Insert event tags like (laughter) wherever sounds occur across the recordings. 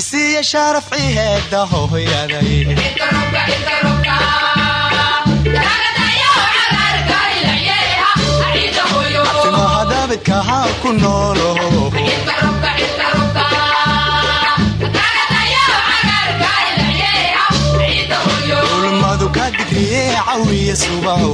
siya sharafciheeda hooyaday hadabidkahaa ku noolo ulmadu ka digriye cawiya subaho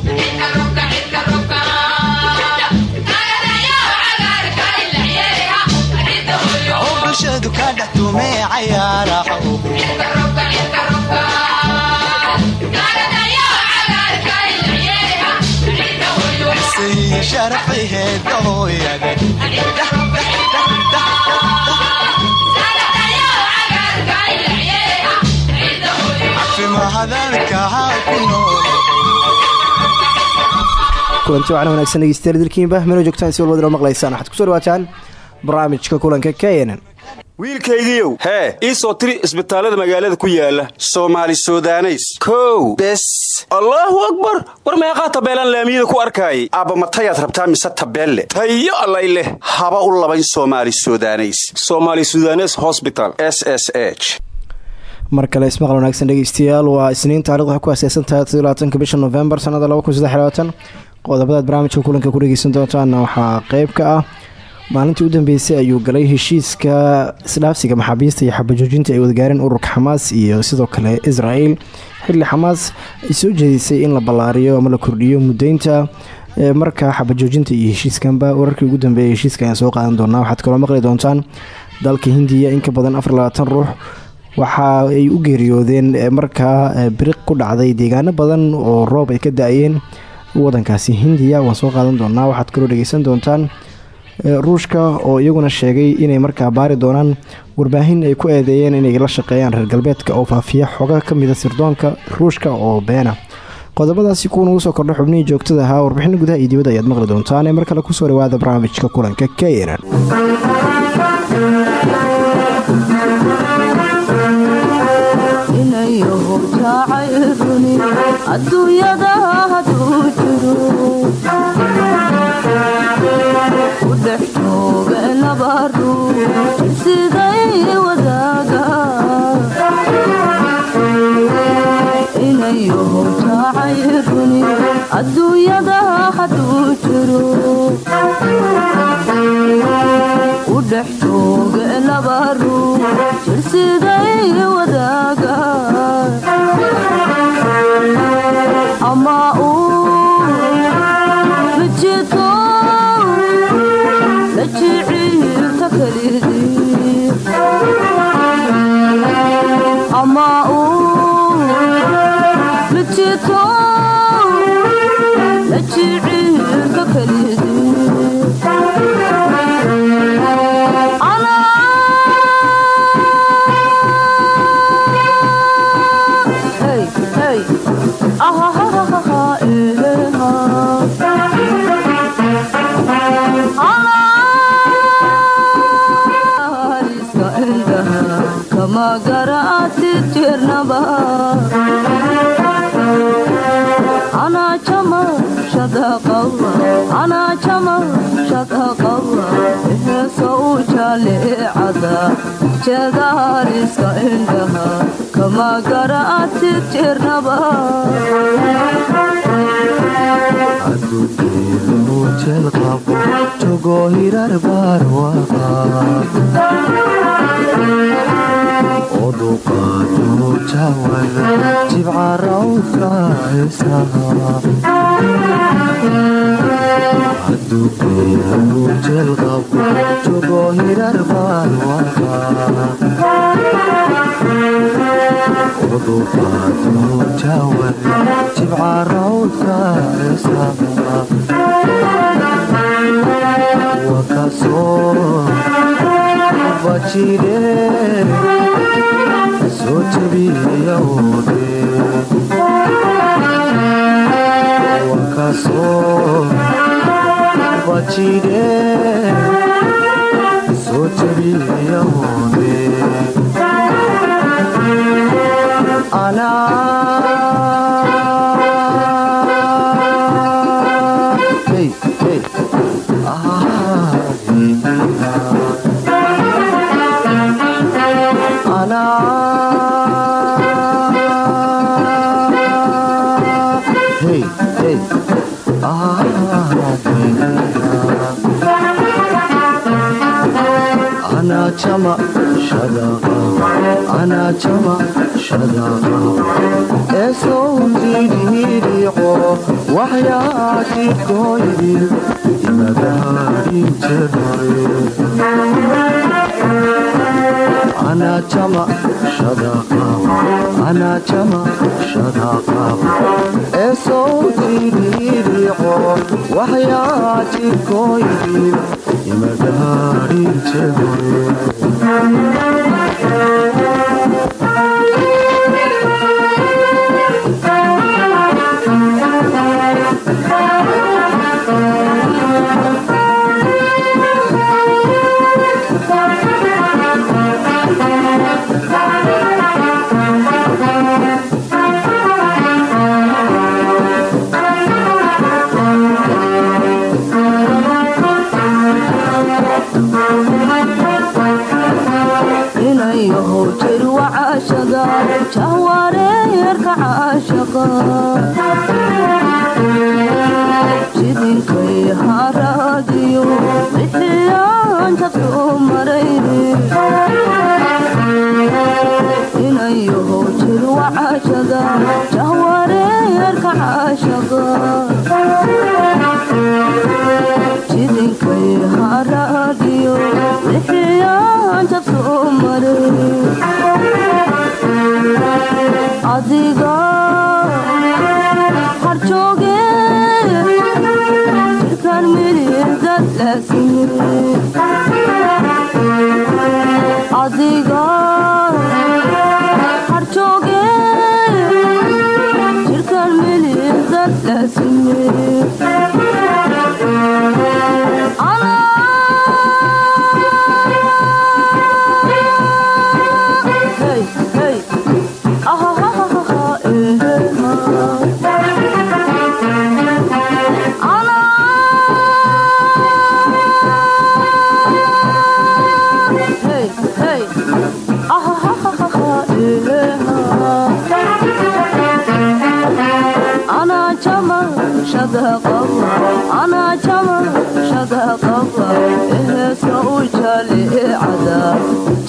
kulanti wacan wanaagsan dhegeystayaal dilkiinba mino joogtaan si walbadinoo maqlaysaan. Waxaad ku soo dhawaataan barnaamijka kulanka knn wiilkaygiiow hee ii soo tiri isbitaallada magaalada ku yaalla soomaali sudaneys. Kow. Bes. Allaahu akbar! War meeqaa tabeelaan laamiyada ku arkaayay aabba matayaad rabtaa mise tabeelle? Tayo allay leh. Haba u labayn soomaali sudaneys. Somaali sudanes hosbital s s h. Mar kale ismaqal wanaagsan dhegeystayaal waa isniin taarikhdu waxay ku aaseysan tahay toddobaatanka bisha novembar sannada qodobadaad barnaamijka kulanka ku dhegeysan doontaan waxaa qeyb ka ah maalintii u dambeysay ayuu galay heshiiska isdhaafsiga maxaabiista iyo xabajoojinta ay wadagaareen ururka xamaas iyo sidoo kale israel. Xilli xamaas ay soo jeedisay in la ballaariyo ama la kordhiyo mudeynta marka xabajoojinta iyo heshiiskanba wararkii ugu dambeeyay heshiiska ayaan soo qaadan doonaa waxaad kaloo maqli doontaan dalka hindiya in ka badan afar ruux waxa ay u geeriyoodeen markaa biriq ku dhacday deegaano badan oo roob ay ka da'ayeen wadankaasi hindiya. Waan soo qaadan doonaa. Waxaad kaloo dhegeysan doontaan ruushka oo iyaguna sheegay inay markaa baari doonaan warbaahin ay ku eedeeyeen inay la shaqeeyaan reer galbeedka oo faafiya xoga kamida sirdoonka ruushka oo beena. Qodobadaasi kuwa nagu soo kordha xubnihii joogtada ahaa warbixino gudaha iyo dibadda ayaad maqli doontaan mar kale ku soo dhawaada barnaamijka kulanka keynan aduunyada dhex jooga laba ruux jaalecada jeedaariska indhaha kama garaatid jirnaba adugeelu jeelqabo jogo hirar baarwaqa oduqaado jawada jibca rawdka heesaha adugeelu jeelqabo jogo hirar baarwaqa oduqaado jawada jibca rawdka heesaha wakasoo bajire soo jabiyawde wakasoo bajire soo jabiyawde anaa eesow tidhiidhiiqo waxyaatidkooydil eesow tidhiidhiiqo waxyaatidkooydil imadaarinjegoy Thank you.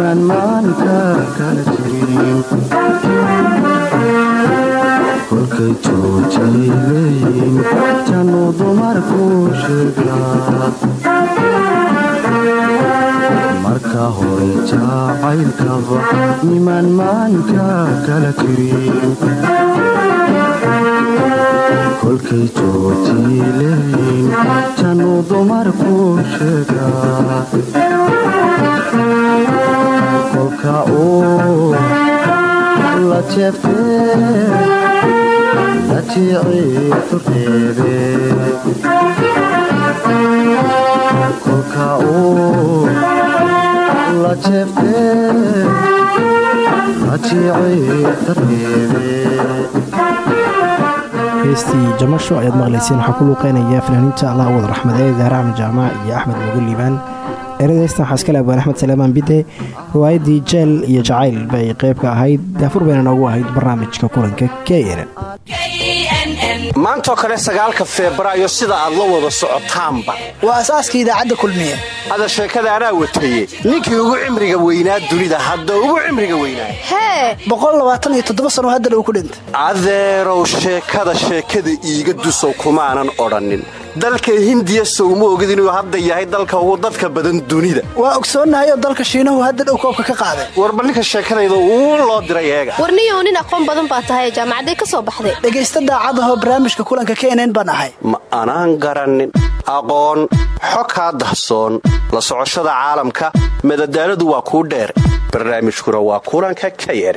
nimaan maanka kala jirin kolkay joojay leeyiin januu dumarku marka hore jacaylkaba nimaan maanka kala jirin kolkay joojay leeyiin januu dumarku sheegaa la jeeftee la jiicii turteede kolka uu la jeeftee la jiicii turteede heestii jamasho ayaad maqlayseen waxaa ku luuqeynaya fanaaniinta allah wada raxmadee axmed jaamac iyo axmed mugu liibaan erada heestan waxaa iskale abwaan axmed salaamaan bide riwaayaddii jeel iyo jacayl bay qayb ka ahayd. Daafur bayna noogu ahayd barnaamijka kulanka k nn maantoo kale sagaalka febraayo sida aad la wada socotaanba. Waa asaaska idaacadda kulmiye. Hada sheekada anaa wataye ninkii ugu cimriga weynaa dunida hadda ugu cimriga weynaa. Hee sano hadda dhow ku dhintay. Adeerow sheekada sheekada iiga dusow kumaanan odhannin dalka hindiya sowma ogid inuu hadda yahay dalka ugu dadka badan dunida. Waa ogsoonnahay oo dalka shiinahu hadda dhow koobka ka qaaday. Warba ninka uu loo diray eega. Warniyow nin aqoon badan baa tahay jaamacadday ka soo baxday. Dhegaysta daacadahoo barnaamijka kulanka kenen baan ahay. Ma anaan garannin aqoon xo kaa dahsoon. La socoshada caalamka madadaaladu waa kuu dheer. Barnaamijkuna waa kulanka knn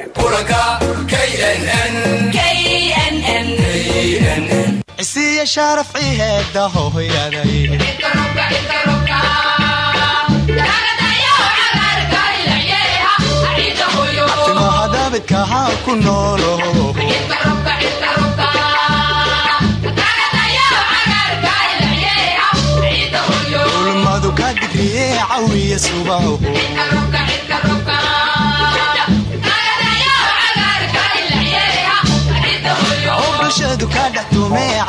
iyo sharaf ciheeda hooyaday timaha daabidka ha ku noolo ulmadu ka digriye cawiya subaho bulshadu ka dhex tumee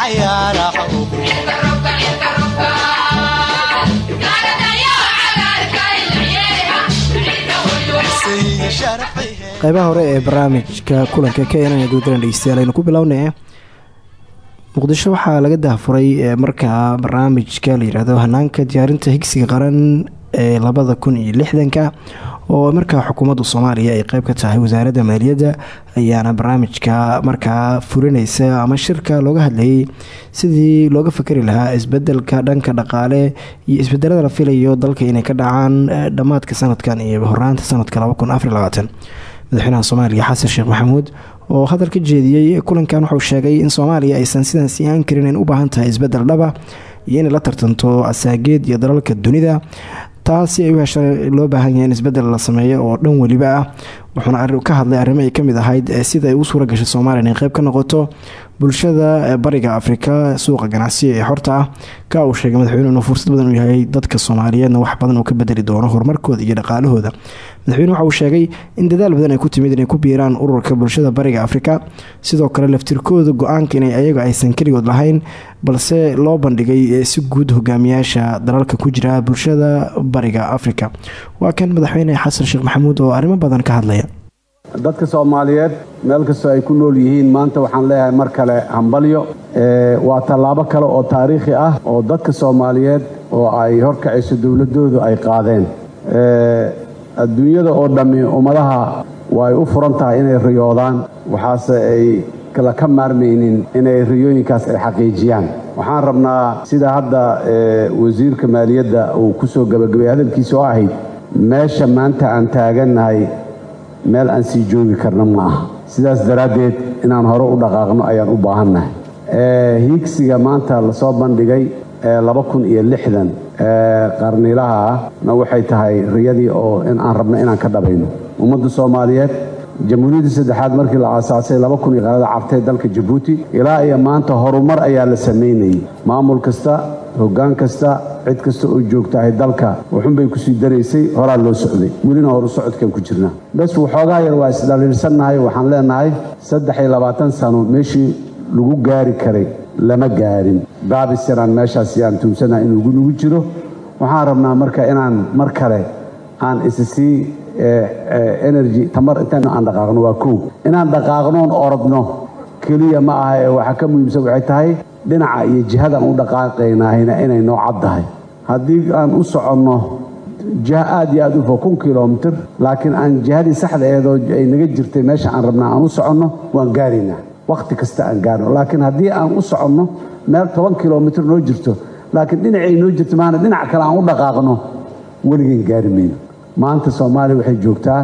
qaybaha hore ee barnaamijka kulanka keenan gudaran dhegeystayaal aynu ku bilownay muqdisho waxaa laga daahfuray ee markaa barnaamijka la yidhaahdo hanaanka diyaarinta higsiga qaran ee labada kun lixdanka oo markaa xukuumadda soomaaliya ay qeyb ka tahay wasaaradda maaliyadda ayaana barnaamijka markaa fulineysa ama shirka looga hadlayay sidii looga fakari lahaa isbeddelka dhanka dhaqaale iyo isbedelada la filayo dalka inay ka dhacaan eh, dhammaadka sanadkan iyo horaanta sanadka madaxweynaha soomaaliya xasan sheekh maxamuud oo hadal ka jeediyey kulankan wuxuu sheegay in soomaaliya aysan sidan siiyaan karin in u baahan tahay isbeddel dhaba iyo inay la tartanto asaageed iyo dalalka dunida taasi ay u hesha loo baahan yahay in isbeddel la sameeyo oo dhan weliba ah wuxuuna arri- ka hadlay arrimo ay ka mid ahayd sida ay u suura gashay soomaaliya inay qeyb ka noqoto bulshada bariga afrika suuqa ganacsiga ee xorta ah ka uu sheegay madaxweynuhu inuu fursad badan u yahay dadka soomaaliyeedna wax badan uu ka bedeli doono horumarkooda iyo dhaqaalahooda. Madaxweyne waxa sheegay in dadaal badan ay ku timid inay ku biiraan ururka bulshada bariga afrika sidoo kale laftirkooda go'aanka inay ayaga aysan keligood lahayn balse loo bandhigay si guud hogaamiyaasha dalalka ku jira bulshada bariga afrika waa kan madaxweyne xasan sheekh maxamuud oo arrimo badan ka hadlaya. Dadka soomaaliyeed meel kastoo ay ku nool yihiin maanta waxaan leeyahay mar kale hambalyo. Waa tallaabo kale oo taariikhi ah oo dadka soomaaliyeed oo ay horkacayso dowladoodu ay qaadeen. Ee, adduunyada oo dhammi ummadaha way u furan tahay inay riyoodaan waxaase ay kala ka maarmaynin inay riyooyinkaas ay xaqiijiyaan. Waxaan rabnaa sida hadda wasiirka maaliyadda uu ku soo gabagabay hadalkiisa oo ahayd meesha maanta aan taagannahay meel aan sii joogi karna ma aha. Sidaas daraaddeed inaan hore u dhaqaaqno ayaan u baahannahay. Hiigsiga maanta la soo bandhigay ee laba kun iyo lixdan ee qarniilaha ah na waxay tahay riyadii oo in aan rabno inaan ka dhabayno. Ummadda soomaaliyeed jamhuuriyadda saddexaad markii la aasaasay laba kun iyo qanada cartay dalka jabuuti ilaa iyo maanta horumar ayaa la samaynayay maamul kasta hoggaan kasta cid kasta oo joogtahay dalka waxunbay ku sii daraysay horaa loo socday. Welina horu socodkan ku jirnaa bes waxoogaa yar waa isdhaliilsannahay waxaan leenahay saddex iyo labaatan sano meeshii lagu gaari karay lama gaarin. Baabis yaraan meeshaas yaan tuunsanaha in nugu jiro. Waxaan rabnaa marka inaan mar kale aan isi sii eh, eh, energy tamar intaan aan dhaqaaqno waa kow. Inaan dhaqaaqnoon orodno keliya ma aha ee waxa ka muhiimsan waxay tahay dhinaca iyo jihadaan u dhaqaaqaynahayna inay noo caddahay haddii aan u soconno jiha aad iyo aad u fog kun kilomitir laakiin aan jihadii saxda eedoo ay naga jirtay meesha aan rabnaa aan u soconno waan gaaraynaa wakhti kasta aan gaarno laakiin haddii aan u soconno meel toban kilomitir noo jirto laakiin dhinacay noo jirto maana dhinac kale aan u dhaqaaqno weligeyn gaari mayno maanta soomaaliya waxay joogtaa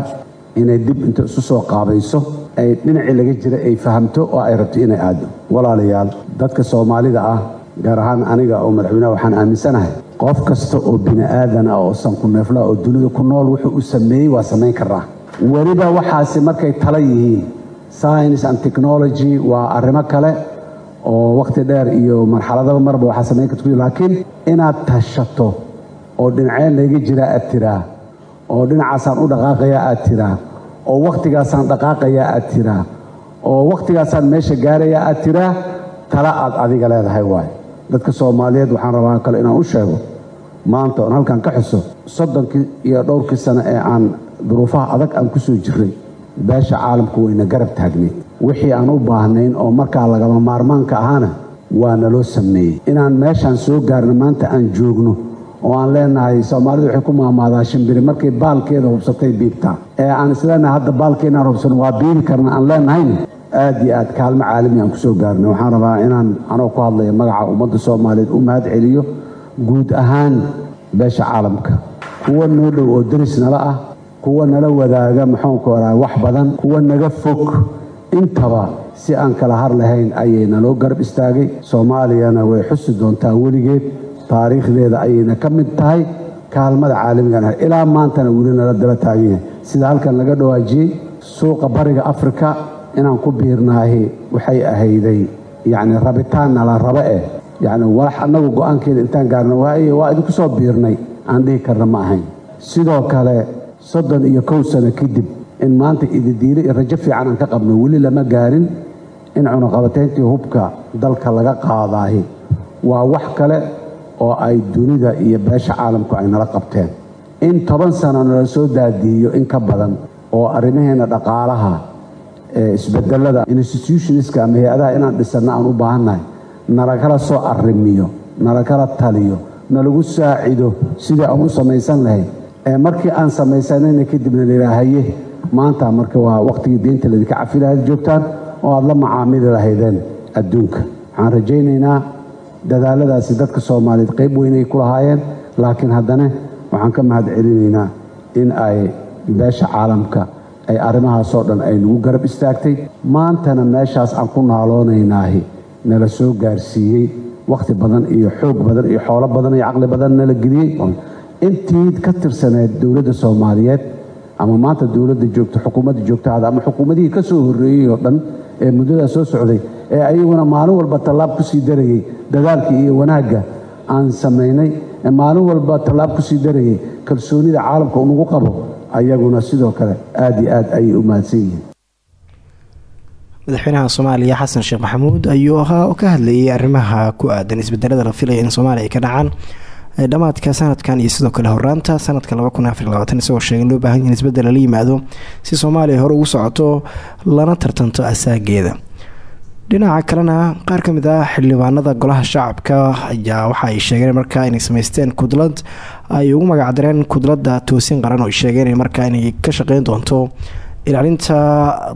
inay dib inta isu soo qaabayso ay dhinacii laga jira ay fahamto oo ay rabto inay aado. Walaalayaal dadka soomaalida ah gaar ahaan aniga oo madaxweynaha waxaan aaminsanahay qof kasta oo bini aadan ah oo sanku neefla oo dunida ku nool wuxuu u sameeyey waa samayn karaa weliba waxaasi markay tala yihiin science and technology waa arrimo kale oo wakhti dheer iyo marxaladaba marba waxaa samayn karta laakiin inaad tashato oo dhinaceen laga jira aad tiraa oo dhinacaasaan u dhaqaaqayaa aad tiraa oo wakhtigaasaan dhaqaaqayaa aad tiraa oo wakhtigaasaan meesha gaarayaa aad tiraa tala aad adiga leedahay waay. Dadka soomaaliyeed waxaan rabaa kale inaan u sheego maanta oon halkan ka xuso soddonkii iyo dhowrkii sano ee aan duruufaha adag aan ku soo jirray beesha caalamku wayna garab taagnayd wixii aan u baahnayn oo markaa lagama maarmaanka ahaana waa naloo sameeyey. Inaan meeshaan soo gaarno maanta aan joogno oo aan leenahay soomaalidu waxay ku maamaadaa shimbiri. Markay baalkeeda hubsatay biibtaa ee aan isleenahay hadda baalkeenaan hubsano waa biibi karna aan leenahayna aad iyo aad kaalmo caalami aan ku soo gaarnay. Waxaan rabaa inaan anoo ku hadlaya magaca ummadda soomaaliyeed u mahad celiyo guud ahaan beesha caalamka. Kuwa noo dhow oo deris nala ah kuwa nala wadaaga maxuunka oraa wax badan kuwa naga fog. Intaba si aan kala har lahayn ayay naloo garab istaagay. Soomaaliyana way xusi doontaa weligeed taariikhdeeda ayayna ka mid tahay kaalmada caalamigan ah. Ilaa maantana weli nala daba taagan yahay sida halkan laga dhawaajiyey suuqa bariga afrika inaan ku biirnaahi waxay ahayday. Yacni rabitaan nala raba eh. Yacni walax annagu go'aankeeda intaan gaarna waaye waa idinku soo biirnay. Aan dhihi karna ma ahayn. Sidoo kale soddon iyo kow sano kadib in maanta ididiile iyo rajo fiican aan ka qabno weli lama gaarin in cunaqabatayntii hubka dalka laga qaadaahi. Waa wax kale oo ay dunida iyo beesha caalamku ay nala qabteen. In toban sano nala soo daadiiyo in ka badan oo arrimaheena dhaqaalaha ee isbedelada institutionska ama hay'adaha inaan dhisanno aan u baahannahay nalagala soo arrimiyo nalagala taliyo nalagu saacido sidii aan u samaysan lahayd markii aan samaysanayna kadibna layidhaahaye maanta marka waa wakhtigii deynta laydinka cafi lahayd joogtaan oo aad la macaamili lahaydeen adduunka. Waxaan rajaynaynaa dadaaladaasi dadka soomaaliyeed qayb weynay ku lahaayeen. Laakiin haddana waxaan ka mahad celinaynaa in ay beesha caalamka ay arrimahaasoo dhan ay nagu garab istaagtay. Maantana meeshaas aan ku naaloonaynaahi nala soo gaarsiiyey wakhti badan iyo xoog badan iyo xoolo badan iyo caqli badan nala geliyey. Intii ka tirsaneed dowladda soomaaliyeed ama maanta dowladda joogta xukuumadda joogtaada ama xukuumadihii ka soo horreeyey oo dhan ee muddadaa soo socday ee ayaguna maalin walba tallaab ku sii darayey dadaalkii iyo wanaagga aan samaynay ee maalin walba tallaab ku sii darayey kalsoonida caalamka unagu qabo ayaguna sidoo kale aad iyo aad ayay u mahadsan yihiin. Madaxweynaha soomaaliya xasan sheekh maxamuud ayuu ahaa oo ka hadlayay arrimaha ku aadan isbedelada la filaya in soomaaliya ay ka dhacaan dhammaadka sanadkan iyo sidoo kale horaanta sanadka isagoo sheegay loo baahan in isbeddel lala yimaado si soomaaliya hore ugu socoto lana tartanto asaageeda. Dhinaca kalena qaar ka mid ah xildhibaanada golaha shacabka ayaa waxa ay sheegeen markaa inay sameysteen kudlad ay ugu magacdareen kudlada toosin qaran oo sheegeen markaa inay ka shaqeyn doonto ilaalinta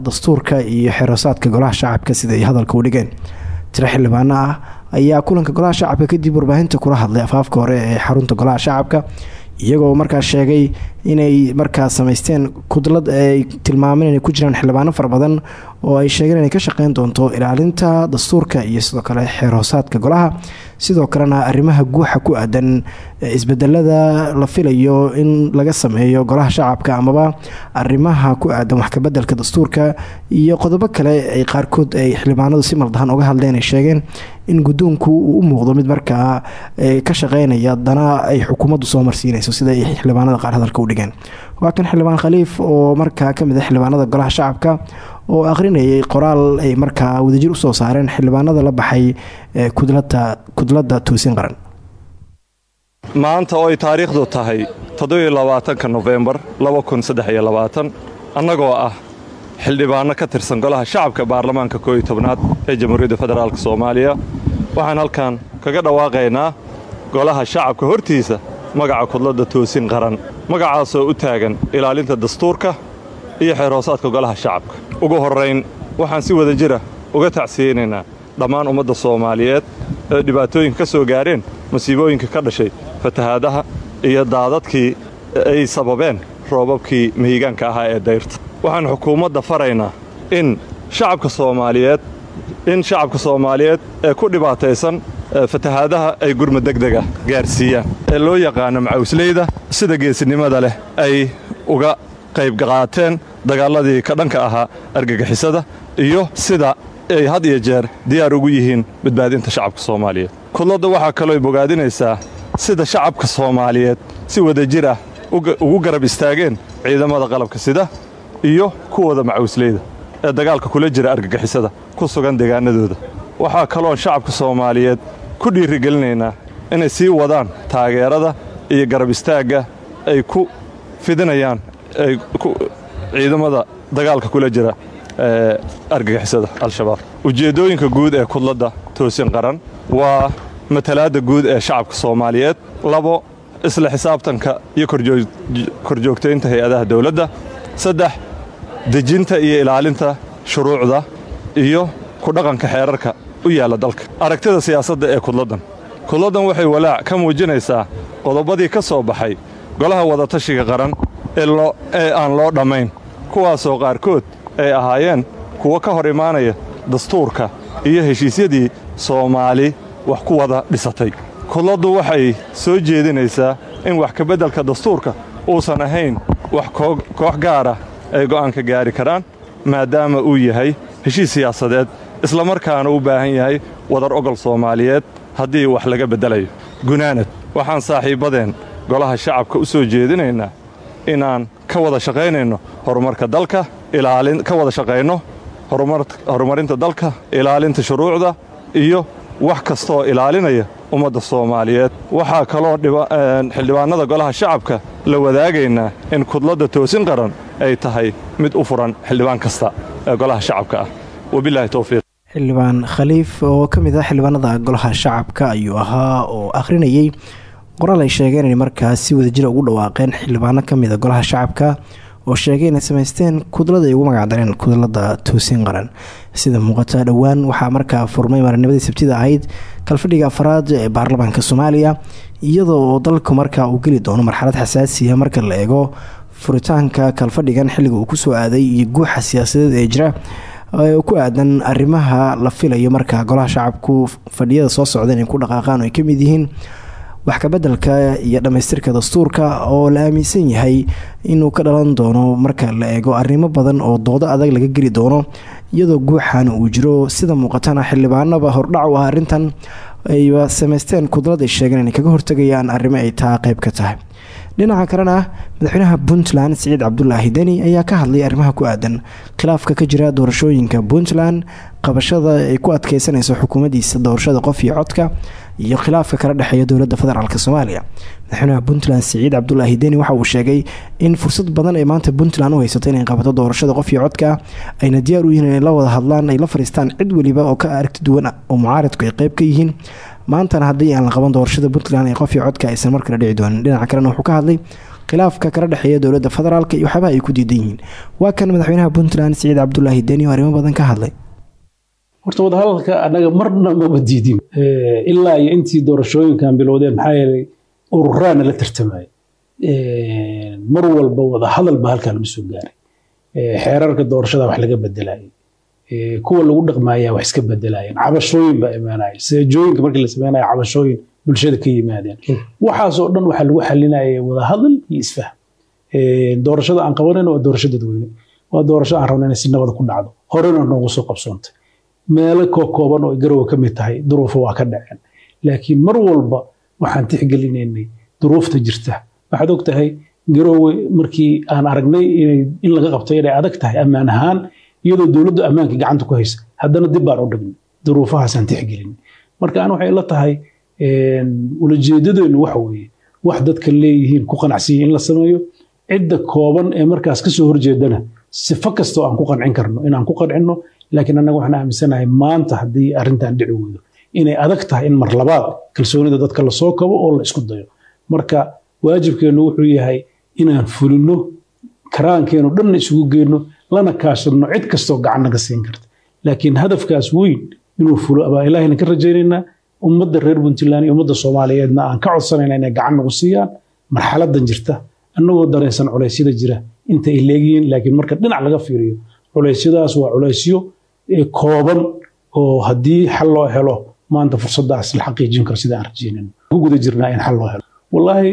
dastuurka iyo xerosaadka golaha shacabka sida ay hadalka u dhigeen. Tiro xildhibaano ah ayaa kulanka golaha shacabka kadib warbaahinta kula hadlay afaafka hore ee xarunta golaha shacabka iyagoo markaa sheegay inay markaa sameysteen kudlad ay tilmaameen inay ku jiraan xildhibaano fara badan oo ay sheegeen inay ka shaqeyn doonto ilaalinta dastuurka iyo sidoo kale xeer hoosaadka golaha sidoo kalena arrimaha guuxa ku aadan isbedelada la filayo in laga sameeyo golaha shacabka amaba arrimaha ku aadan wax kabedelka dastuurka iyo qodobo kale ay qaarkood ay xildhibaanadu si maldahan uga hadleen ay sheegeen in guddoonku uu u muuqdo mid markaa ka shaqeynaya dana ay xukuumaddu soo marsiinayso sida ay xildhibaanada qaar hadalka u dhigeen. Waa kan xildhibaan khaliif oo markaa ka mid ah xildhibaanada golaha shacabka oo akhrinayay qoraal ay markaa wadajir u soo saareen xildhibaanada la baxay kudladda toosin qaran. Maanta oo ay taariikhdu tahay toddobylabaatanka nofembar annagoo ah xildhibaanno ka tirsan golaha shacabka baarlamaanka kooiyo tobnaad ee jamhuuriyadda federaalk soomaaliya waxaan halkan kaga dhawaaqaynaa golaha shacabka hortiisa magaca kudladda toosin qaran magacaasoo u taagan ilaalinta dastuurka iyo xeerhoosaadka golaha shacabka. Ugu horrayn waxaan si wada jira uga tacsiyeynaynaa dhammaan ummadda soomaaliyeed ee dhibaatooyinka ka soo gaareen masiibooyinka ka dhashay fatahaadaha iyo daadadkii ay sababeen roobabkii mihigaanka ahaa ee dayrta. Waxaan xukuumadda faraynaa in shacabka soomaaliyeed in shacabka soomaaliyeed ee ku dhibaataysan fatahaadaha ay gurma degdega gaarsiiyaan. Ee loo yaqaano macawsleyda sida geesinimada leh ay uga qayb qaateen dagaalladii ka dhanka ahaa argagixisada iyo sida ay had iyo jeer diyaar ugu yihiin badbaadinta shacabka soomaaliyeed. Kudladda waxaa kalooy bogaadinaysaa sida shacabka soomaaliyeed si wadajir ah ugu garab istaageen ciidamada qalabka sida iyo kuwooda macawsleyda ee dagaalka kula jira argagixisada ku sugan deegaanadooda. Waxaa kaloon shacabka soomaaliyeed ku dhiirigelinaynaa inay sii wadaan taageerada iyo garab istaagga ay ku fidinayaan ciidamada dagaalka kula jira argagixisada al-shabaab. Ujeeddooyinka guud ee kudladda toosin qaran waa matalaadda guud ee shacabka soomaaliyeed labo isla xisaabtanka iyo korjoogtaynta hay'adaha dawladda saddex dejinta iyo ilaalinta shuruucda iyo ku dhaqanka xeerarka u yaalla dalka. Aragtida siyaasadda ee kudladdan. Kudladdan waxay walaac ka muujinaysaa qodobadii ka soo baxay golaha wadatashiga qaran ee aan loo dhammayn kuwaasoo qaarkood ay ahaayeen kuwa ka hor imaanaya dastuurka iyo heshiisyadii soomaali wax ku wada dhisatay. Kudladdu waxay soo jeedinaysaa in wax kabeddelka dastuurka uusan ahayn wax koox gaara ay go'aan ka gaari karaan maadaama uu yahay heshiis siyaasadeed islamarkaana u baahan yahay wadar ogol soomaaliyeed haddii wax laga beddelayo. Gunaanad waxaan saaxiibbadeen golaha shacabka u soo jeedinaynaa inaan ka wada shaqaynayno horumarka dalka ka wada shaqayno horumarinta dalka ilaalinta shuruucda iyo wax kastaoo ilaalinaya ummadda soomaaliyeed. Waxaa kaloo xildhibaannada golaha shacabka la wadaagaynaa in kudladda toosin qaran ay tahay mid u furan xildhibaan kasta ee golaha shacabka ah. Wabilaahi towfiiq xildhibaan khaliif oo ka mid ah xildhibaanada golaha shacabka ayuu ahaa oo akhrinayey qoraal ay sheegeen inay markaas si wadajira ugu dhawaaqeen xildhibaano ka mida golaha shacabka oo sheegay inay samaysteen kudlada ay ugu magacdareen kudlada toosin qaran. Sida muuqata dhowaan waxaa markaa furmay marinimadii sabtida ahayd kalfadhiga afaraad ee baarlamaanka soomaaliya iyadoo oo dalku markaa uu geli doono marxalad xasaasiya marka la eego furitaanka kalfadhigan xilliga uu ku soo aaday iyo guuxa siyaasadeed ee jira ku aadan arrimaha la filayo markaa golaha shacabku fadhiyada soo socda inay ku dhaqaaqaan oo ay ka mid yihiin wax kabeddelka iyo dhammaystirka dastuurka oo la aaminsan yahay inuu ka dhalan doono marka la eego arrimo badan oo doodo adag laga geli doono iyadoo guuxan uu jiro sida muuqatana xildhibaanaba hordhac u ah arrintan ayba samaysteen kudlad ay sheegeen inay kaga hortagayaan arrimo ay taa qayb ka tahay. Dhinaca kalena madaxweynaha puntland siciid cabdulaahi deni ayaa ka hadlay arrimaha ku aadan. Khilaafka ka jira doorashooyinka puntland qabashada ay ku adkeysanayso xukuumaddiisa doorashada qof iyo codka iyo khilaafka kala dhexeeya dowladda federaalk soomaaliya. Madaxweynaha puntland siciid cabdulaahi deni waxa uu sheegay in fursad badan ay maanta puntland u haysato inay qabato doorashada qof iyo codka ayna diyaar u yihiin inay la wada hadlaan ay la fadhiistaan cid weliba oo ka aragti duwan oo mucaaradku ay qeyb ka yihiin. Maantana haddii aan la qaban doorashada puntland ee qof iyo codka aysan markale dhici doonin dhinaca kalena wuxuu ka hadlay khilaafka kala dhexeeya dowladda federaalk iyo waxyaabaha ay ku diidan yihiin. Waa kan madaxweynaha puntland siciid cabdulaahi deni oo arrimo badan ka hadlay horta wadahadalka annaga marna maba diidin. Ilaa iyo intii doorashooyinkan bilowdeen maxaa yeelay ururaana la tartamaya mar walba wadahadal ba halkaa lagu soo gaaray. Xeerarka doorashada wax laga bedelayay kuwa lagu dhaqmaya wax iska bedelayeen cabashooyin baa imaanaya. Seejooyinka markii la sameynaya cabashooyin bulshada ka yimaadeen. Waxaasoo dhan waxaa lagu xalinaya wadahadal iyo isfaham. Doorashada aan qabanayno waa doorasho dadweyne. Waa doorasho aan rabno inay si nabada ku dhacdo. Horena noogu soo qabsoontay meelo kookooban oo garowa ka mid tahay duruufo waa ka dhaceen. Laakiin mar walba waxaan tixgelinaynay duruufta jirta. Waxaad og tahay garowe markii aan aragnay in laga qabtay inay adag tahay ammaan ahaan iyadoo dowladdu ammaanka gacanta ku haysa haddana dib baan u dhignay. Duruufahaasaan tixgelin marka aan waxay la tahay ulajeedadeennu waxa weeye wax dadka leeyihiin ku qanacsiya in la sameeyo cidda kooban ee markaas ka soo horjeedana sifo kastoo aan ku qancin karno inaan ku qancinno laakiin annaga waxaan aaminsanahay maanta haddii arrintan dhici weydo inay adag tahay in mar labaad kalsoonida dadka la soo kabo oo la isku dayo. Marka waajibkeennu wuxuu yahay inaan fulino karaankeenu dhanna isugu geyno lana kaashadno cid kastoo gacan naga siin karta. Laakiin hadafkaas weyn inuu fulo abaa ilaahayna ka rajaynaynaa ummadda reer puntland iyo ummadda soomaaliyeedna aan ka codsanayna inay gacan nagu siiyaan marxaladan jirta. Annagoo dareensan culeysyada jira inta ay leegyihiin laakiin marka dhinac laga fiiriyo culeysyadaas waa culeysyo kooban oo haddii xal loo helo maanta fursadaas la xaqiijin karo sida aan rajaynayno ku guda jirnaa in xal loo helo. Wallaahi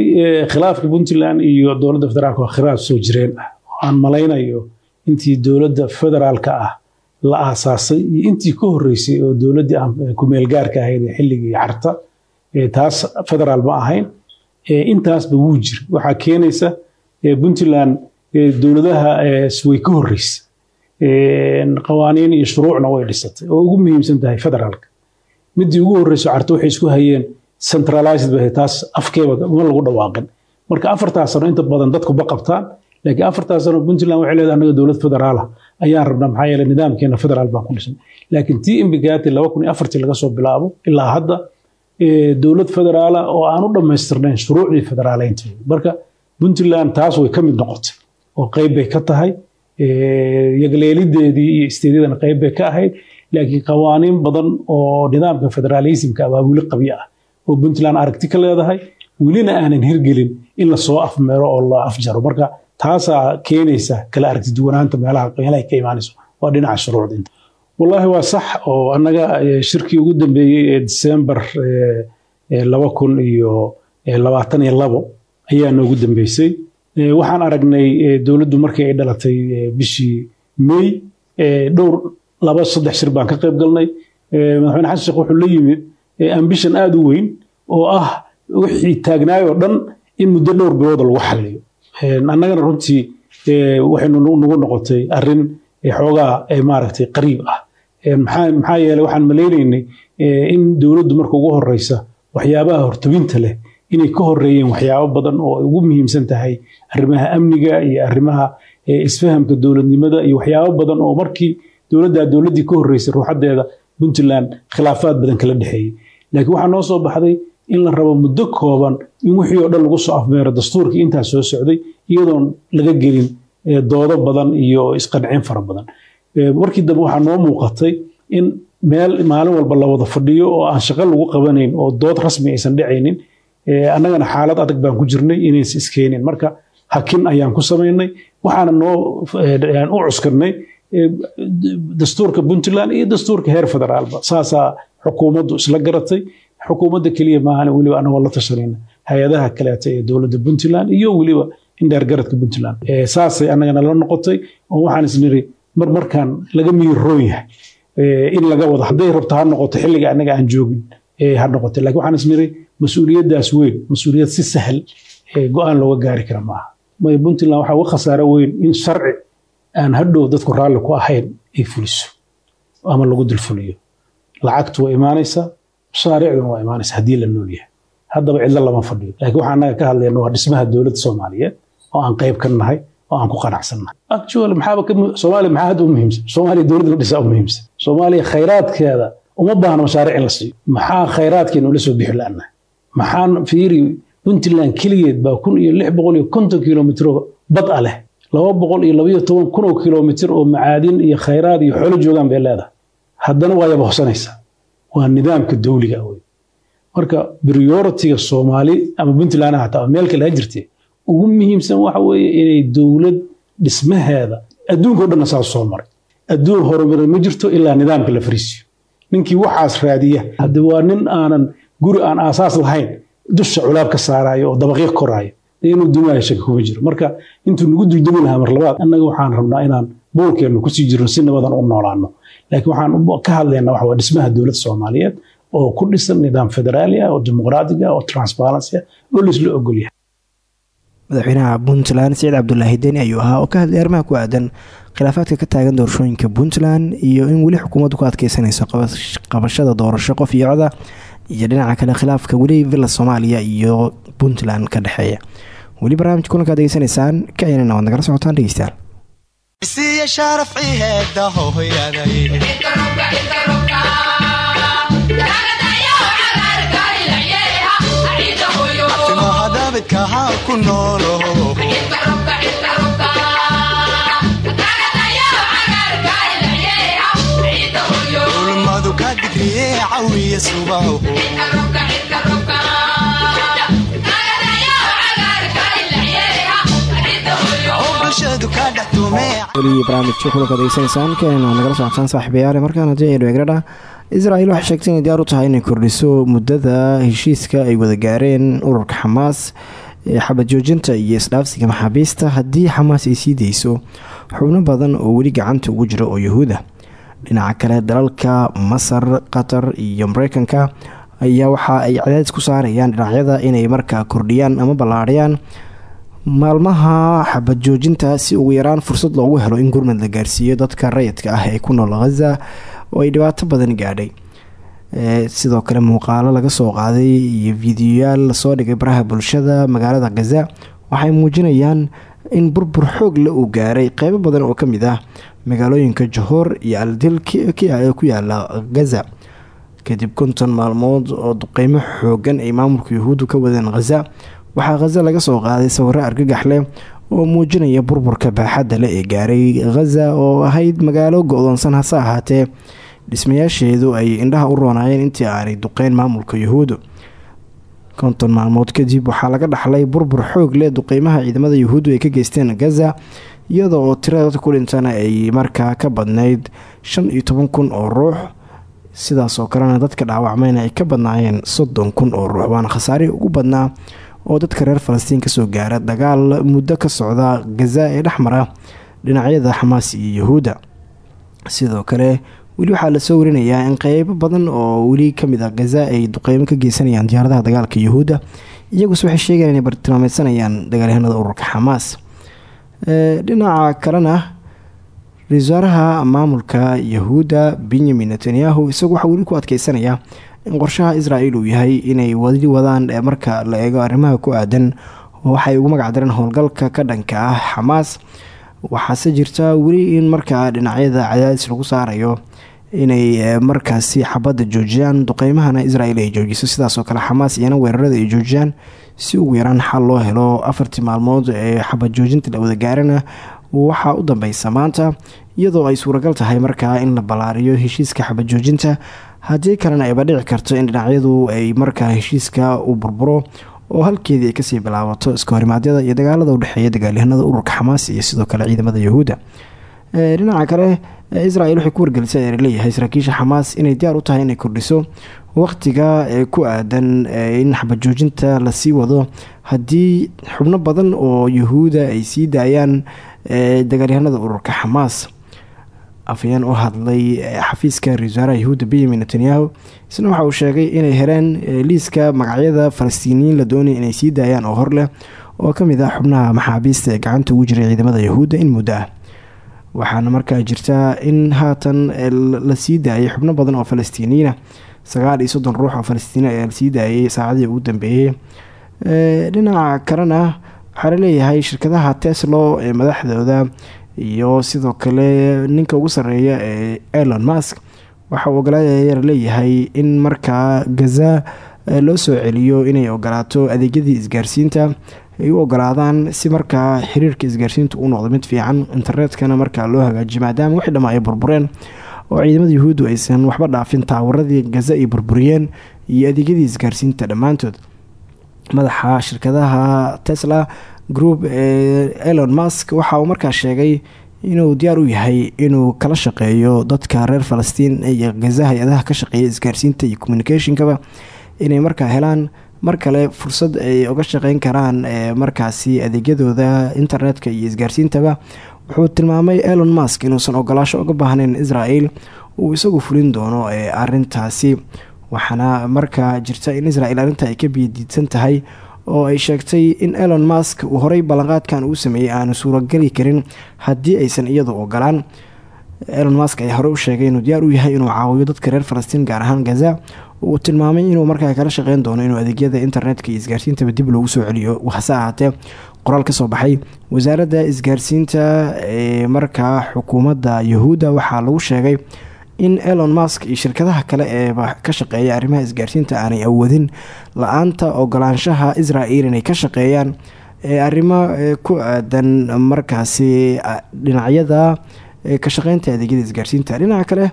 khilaafka puntland iyo dowladda federaalka waa khilaaf soo jireen ah. Aan malaynayo intii dowladda federaalka ah la aasaasay iyo intii ka horreysay oo dowladdii kumeelgaarka ahayd ee xilligii carta taas federaal ma ahayn intaasba wuu jira waxaa keenaysa puntland dowladaha way ka horreysay qawaaniin iyo shuruucna way dhisatay oo ugu muhiimsan tahay federaalka. Midii ugu horreyso carto waxay isku hayeen centralized bay taas afkeeba ma lagu dhawaaqin. Marka afartaas sano inta badan dadku ba qabtaan laakiin afartaas sano puntland waxay leedahay annaga dowlad federaalah ayaan rabnaa maxaa yeelay nidaamkeena federaal baan ku dhisan. Laakiin tii imbigati laba kun iyo afartii laga soo bilaabo ilaa hadda dowlad federaala oo aan u dhammaystirnayn shuruucdii federaaleynta marka puntland taas way ka mid noqotay oo qayb bay ka tahay yagleelideedii iyo isteedyadana qayb bay ka ahayd. Laakiin qawaaniin badan oo nidaamka federaalismka abaa weli qabyo ah oo puntland aragti ka leedahay. Welina aanan hirgelin in la soo afmeero oo la afjaro marka taasaa keenaysa kala aragti duwanaanta meelaha ka imaanayso. Waa dhinaca shuruucda wallaahi waa sax oo annaga shirkii ugu dambeeyey ee disembar laba kun iyo labaatan iyo labo ayaa noogu dambeysay waxaan aragnay dowladdu markii ay dhalatay bishii may dhowr laba saddex shir baan ka qayb galnay. Madaxweyne xasan sheekh wuxuu la yimid ambition aada u weyn oo ah wixii taagnaay oo dhan in muddo dhowr bilooda lagu xaliyo annagana runtii waxaynu nagu noqotay arrin xoogaa maaragtay qariib ah. Maxaa yeelay waxaan malaynaynay in dowladdu marka ugu horeysa waxyaabaha hortobinta leh inay ka horeeyeen waxyaabo badan oo ugu muhiimsan tahay arrimaha amniga iyo arrimaha isfahamka dowladnimada iyo waxyaabo badan oo markii dowladdaa dowladdii ka horreysay ruuxaddeeda puntland khilaafaad badan kala dhexeeyey laakiin waxaa noo soo baxday in la rabo muddo kooban in wixii oo dhan lagu soo afmeero dastuurkii intaa soo socday iyadoon laga gelin doodo badan iyo isqancin fara badan. Markii dambe waxaa noo muuqatay in meel maalin walba la wada fadhiyo oo aan shaqo lagu qabanayn oo dood rasmi aysan dhacaynin annagana xaalad adag baan ku jirnay inaysan iskeenin marka hakin ayaan ku samaynay waxaana noo u cuskarnay dastuurka puntland iyo dastuurka heer federaalba. Saasaa xukuumaddu isla garatay. Xukuumadda keliya maahan weliba anagoo la tashanayna hay'adaha kaleeta ee dowladda puntland iyo weliba indheergaradka puntland. Saasay annagana la noqotay oo waxaan isniri mar markaan laga miiroon yahay in laga wado. Hadday rabto ha noqoto xilliga annaga aan joogin ha mas'uuliyaddaas weyn mas'uuliyad si sahal go'aan looga gaari kara maaha. Puntland waxaa uga khasaaro weyn in sharci aan hadhow dadku raalli ku ahayn ay fuliso ama lagu dulfuliyo. Lacagtu waa imaanaysaa mashaariicduna waa imaanaysa haddii la nool yahay. Haddaba cidlo lama fadhiyo. Laakiin waxaa annaga ka hadlayna waa dhismaha dowladda soomaaliyeed oo aan qayb ka nahay oo aan ku qanacsannahay actually maxaaba soomaaliya maxaa hadda u muhiimsan? Soomaaliya dowladda la dhisaa u muhiimsan. Soomaaliya khayraadkeeda uma baahna mashaariic in la siiyo maxaa khayraadkeena ula soo bixi la'nahay? Maxaan fiiri puntland keligeed baa kun iyo lix boqol iyo konton kilomitro bad a leh. Laba boqol iyo labaiyo toban kun oo kilomitir oo macaadin iyo khayraad iyo xoolo joogaan bay leedahay. Haddana waa yaba hosanaysaa waa nidaamka dawliga wey marka prioritiga soomaali ama puntland hataa meel kale ha jirtee ugu muhiimsan waxa weeye inay dowlad dhismaheeda adduunka o dhanna saas soo maray. Adduun horumarin ma jirto ilaa nidaamka la fariisiyo ninkii waxaas raadiya hadde waa nin aanan guri aan aasaas lahayn dusha culaab ka saaraayo oo dabaqyo koraayo inuu dumaayo shaki kuma jiro. Marka intuu nagu duldumi lahaa mar labaad annaga waxaan rabnaa inaan boolkeennu ku sii jirno si nabadan u noolaano laakiin waxaan ka hadlaynaa waxa waa dhismaha dowladda soomaaliyeed oo ku dhisan nidaam federaali ah oo dimuqraadiga oo transparency ah oo laisla ogol yahay madaxweynaha puntland siciid cabdulaahi deni ayuu ahaa oo ka hadlay arrimaha ku aadan khilaafaadka ka taagan doorashooyinka puntland iyo in weli xukuumaddu ku adkeysanayso qabashada doorasho qof iyo coda iyo dhinaca kale khilaafka weli villa soomaaliya iyo puntland ka dhexeeya. Weli barnaamijka kulankaad degeysanaysaan ka aynana waad nagala socotaan dhegeystayaal. Siya daabidka ha ku noolo. Ulmadu ka dhigriye cawiya subaho weli barnaamijka kulanka degeysanaysaan keenan waa nagala socotaan saaxiibayaale markaan haddii aynu eegradha israel waxay sheegtay inay diyaar u tahay inay kordhiso muddada heshiiska ay wada gaareen ururka xamaas ee xabad joojinta iyo isdhaafsiga maxaabiista. Haddii xamaas ay sii deyso xubno badan oo weli gacanta ugu jira oo yahuuda dhinaca kale dalalka masar qatar iyo mareykanka ayaa waxa ay cadaadis ku saarayaan dhinacyada inay markaa kordhiyaan ama ballaadhiyaan maalmaha xabad joojinta si ugu yaraan fursad loogu helo in gurmad la gaarsiiyo dadka rayidka ah ee ku nool khaza oo ay dhibaato badan gaadhay. Sidoo kale muuqaalo laga soo qaaday iyo fiidiyoyaal la soo dhigay baraha bulshada magaalada khaza waxay muujinayaan in burbur xoog la uu gaaray. Qeybo badan oo ka mid ah magaalooyinka jahoor iyo aldil ee ku yaalla khaza kadib konton maalmood oo duqeymo xoogan ay maamulka yahuuddu ka wadeen khaza waxaa khaza laga soo qaaday sawiro argagax leh oo muujinaya burburka baaxadda le ee gaaray khaza oo ahayd magaalo go-doonsan hase ahaatee dhismayaasheedu ay indhaha u roonaayeen intii aanay duqeyn maamulka yahuudu konton maalmood kadib waxaa laga dhaxlay burbur xoog leh duqeymaha ciidamada yahuuddu ay ka geysteen gaza iyada tirada dadka ku dhintana ay markaa ka badnayd shan iyo toban kun oo ruux. sidaas oo kalena dadka dhaawacmayna ay ka badnaayeen soddon kun oo ruux. waana khasaarihii ugu badnaa oo dadka reer falastiin ka soo gaara dagaal muddo ka socda gaza ee dhexmara dhinacyada xamaas iyo yahuudda sidoo kale weli waxaa la soo warinayaa in qeybo badan oo weli ka mid ah gaza ay duqeymo ka geysanayaan diyaaradaha dagaalka yahuudda iyaguse waxay sheegayaan inay bartilmaameysanayaan dagaalyahanada ururka xamaas. Dhinaca kalena ra'isul wasaaraha maamulka yahuudda benyamin netanyahu isagu waxaa weli ku adkeysanayaa in qorshaha israel uu yahay inay wadi wadaan marka la eego arrimaha ku aadan waxay ugu magacdareen howlgalka ka dhanka ah xamaas. Waxaase jirta weli in markaa dhinacyada cadaadis lagu saarayo inay markaasi xabadda joojiyaan duqeymahana israel ay joojiso. Sidaasoo kale xamaas iyana weerarada ay joojiyaan si ugu yaraan xal loo helo afartii maalmood ee xabad joojinta la wada gaarana waxaa u dambeysa maanta iyadoo ay suuragal tahay markaa in la ballaariyo heshiiska xabad joojinta. Haddii kalena ayba dhici karto in dhinacyadu ay markaa heshiiska u burburo oo halkeedii ay ka sii bilaabato iska horimaadyada iyo dagaalada udhexeeya dagaalyahanada ururka xamaas iyo sidoo kale ciidamada yahuudda dhinaca kale israel waxay ku wargelisay ee leeyahay saraakiisha xamaas inay diyaar u tahay inay kordhiso waqtiga ee ku aadan in xabajoojinta la sii wado. Haddii xubno badan oo yahuuda ay sii daayaan dagaalyahanada ururka xamaas afayeen u hadlay xafiiska ra'isul wasaaraha yahuudda benyamin netanyahu isna waxa uu sheegay inay heleen liiska magacyada falastiiniyiin la doonaya inay sii daayaan oo hor leh. Oo ka mid ah xubnaha maxaabiista ee gacanta ugu jiray ciidamada yahuudda in muddo ah waxaana markaa jirtaa in haatan la sii daayay xubno badan oo falastiiniyiina sagaal iyo soddon ruux oo falastiini ayaa la sii daayay saacadii ugu dambeeyey dhinaca kalena waxaa la leeyahay shirkadaha teslo ee madaxdooda iyo sidoo kale ninka ugu sareeya ee elon mask waxa uu ogolaadaya leeyahay in markaa gaza loo soo celiyo inay ogolaato adeegyadii isgaarsiinta ay u ogolaadaan si markaa xiriirka isgaarsiinta u noqdo mid fiican internetkana markaa loo hagaajiyo maadaama wixii dhama ay burbureen oo ciidamada yahuuddu aysan waxba dhaafin taawaradii gaza ay burburiyeen iyo adeegyadii isgaarsiinta dhammaantood. Madaxa shirkadaha tesla group ee elon musk waxa uu markaa sheegay inuu diyaar u yahay inuu kala shaqeeyo dadka reer falastiin iyo gaza hay'adaha ka shaqeeya isgaarsiinta iyo communicationkaba inay markaa helaan mar kale fursad ay uga shaqeyn karaan markaasi adeegyadooda internetka iyo isgaarsiintaba wuxuu tilmaamay elon musk inuusan ogolaasho uga baahnayn israel uu isagu fulin doono arintaasi waxaana markaa jirta in israel arrinta ay ka biyadiidsan tahay oo ay sheegtay in elon musk uu horey ballanqaadkan uu sameeyey aanu suurageli karin haddii aysan iyadu ogolaan. Elon musk ayaa horey u sheegay inuu diyaar u yahay inuu caawiyo dadka reer falastiin gaar ahaan gaza uu tilmaamay inuu markaa kala shaqeyn doono inuu adeegyada internetka iyo isgaarsiintaba dib loogu soo celiyo. Hase ahaatee qoraal ka soo baxay. Wasaaradda isgaarsiinta ee markaa xukuumadda yahuudda waxaa lagu sheegay in elon musk iyo shirkadaha kale ee ka shaqeeya arrimaha isgaarsiinta aanay awoodin la'aanta ogolaanshaha israel inay ka shaqeeyaan. Arrimo ku aadan markaasi dhinacyada ka shaqeynta adeegyada isgaarsiinta. Dhinaca kale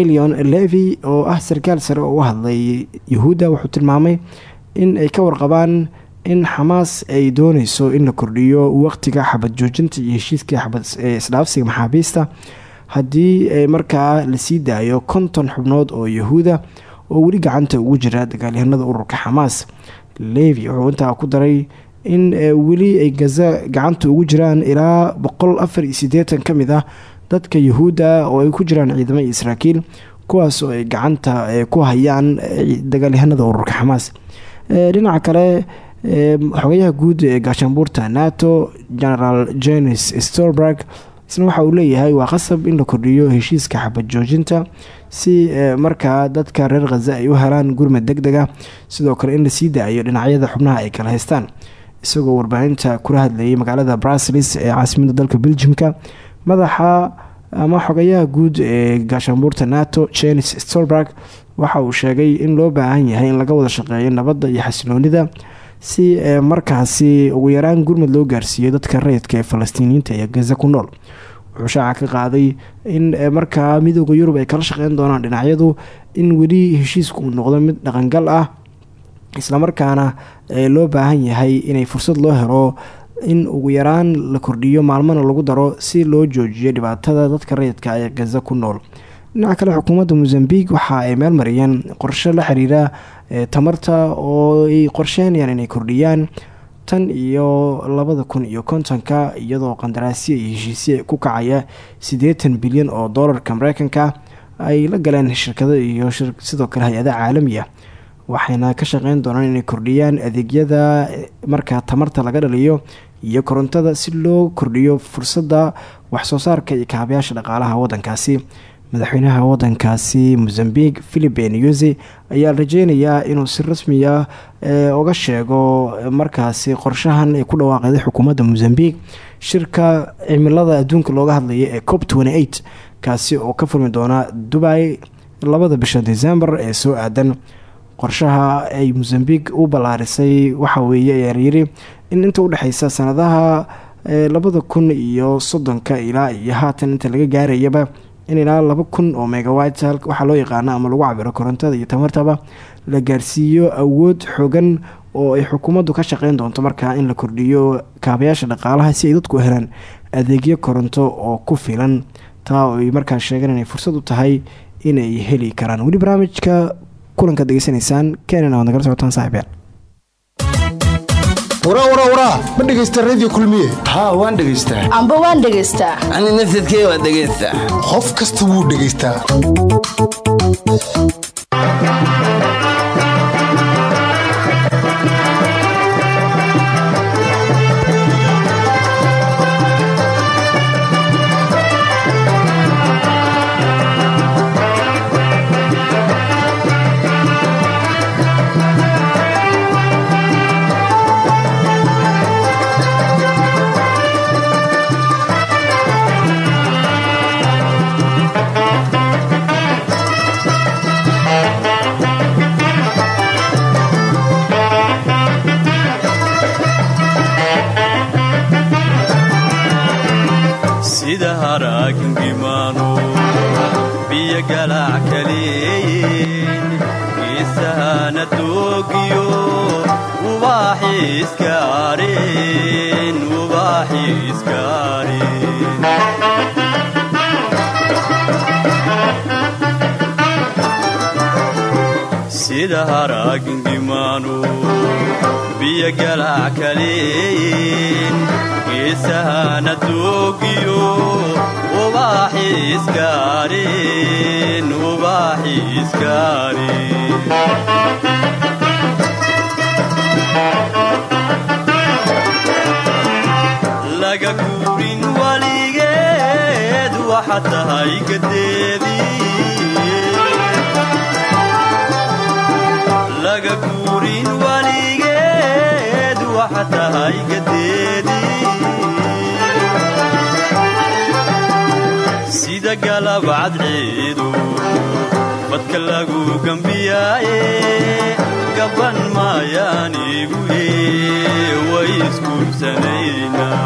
elion levi oo ah sarkaal sare oo u hadlay yahuudda wuxuu tilmaamay in ay ka warqabaan in xamaas ay dooneyso in la kordhiyo waqtiga xabad joojinta iyo heshiiska isdhaafsiga maxaabiista. Haddii markaa la sii daayo konton xubnood oo yahuuda oo weli gacanta ugu jira dagaalyahanada ururka xamaas levi wuxuu intaa ku daray in weli ay gaza gacanta ugu jiraan ilaa boqol afar iyo sideetan ka mid ah dadka yahuudda oo ay ku jiraan ciidamo iyo israakiil kuwaas oo ay gacanta ku hayaan dagaalyahanada ururka xamaas. Dhinaca kale xogayaha guud ee gaashaanbuurta nato generaal jenis storberg isna waxa uu leeyahay waa qasab in la kordhiyo heshiiska xabad joojinta si markaa dadka reer khaza ay u helaan gurmad deg deg ah. Sidoo kale in la sii daayo dhinacyada xubnaha ay kala haystaan. Isagoo warbaahinta kula hadlayay magaalada brusels ee caasimada dalka beljimka madaxa ama xogayaha guud ee gaashaanbuurta nato jenis stolberg waxa uu sheegay in loo baahan yahay in laga wada shaqeeyo nabadda iyo xasiloonida si markaasi ugu yaraan gurmad loo gaarsiiyo dadka rayidka ee falastiiniyiinta ee gaza ku nool. Wuxuu shaaca ka qaaday in markaa midooda yurub ay kala shaqeyn doonaan dhinacyadu in weli heshiisku uu noqdo mid dhaqangal ah islamarkaana loo baahan yahay inay fursad loo helo in ugu yaraan la kordhiyo maalmana lagu daro si loo joojiyo dhibaatada dadka rayidka ee gaza ku nool. Dhinaca kale xukuumadda mozambique waxa ay meel mariyeen qorshe la xiriira tamarta oo ay qorsheynayaan inay kordhiyaan tan iyo labada kun iyo kontonka iyadoo qandaraasya iyo heshiisye ku kacaya siddeetan bilyan oo doolarka mareykanka ay la galeen shirkado iyo sidoo kale hay'ada caalamiya waxayna ka shaqeyn doonaan inay kordhiyaan adeegyada marka tamarta laga dhaliyo iyo korontada si loo kordhiyo fursadda waxsoo saarka iyo kaabayaasha dhaqaalaha wadankaasi madaxweynaha wadankaasi mozambique philipe newsi ayaa rajeynayaa inuu si rasmi ah uga sheego markaasi qorshahan ay ku dhawaaqeeday xukuumadda mozambique shirka cimilada adduunka looga hadlaya ee cop kaasi oo ka furmi doona dubai labada bisha december ee soo aadan qorshaha ay mozambique u ballaarisay waxa weeye ayaa yiri in inta udhexeysa sanadaha labada kun iyo soddonka ilaa iyo haatan inta laga gaarayaba in ilaa laba kun oo megawit waxaa loo yaqaana ama lagu cabiro korontada iyo tamartaba la gaarsiiyo awood xogan oo ay xukuumaddu ka shaqeyn doonto markaa in la kordhiyo kaabayaasha dhaqaalaha si ay dadku helaan adeegyo koronto oo ku filan. Taa ay markaa sheegeen inay fursad u tahay inay heli karaan. Weli barnaamijka kulankaad degeysanaysaan keenana waad nagala socotaan saaxiibyaal waraa ma dhegaysta radio kulmiye? Haa waan dhegaystaa amba waan dhegaystaa ani nafsadkee waan dhegaystaa qof kasta wuu dhegaystaa biyo galaac kaleeyen geesahana doogiyo ubaaxi iskaareen ubaaxi iskaareen laga guurin waligeed gadeedilaga guurin waligeed badka lagu gambiyaaye gaban maayaan iguye way iskuursanaynaa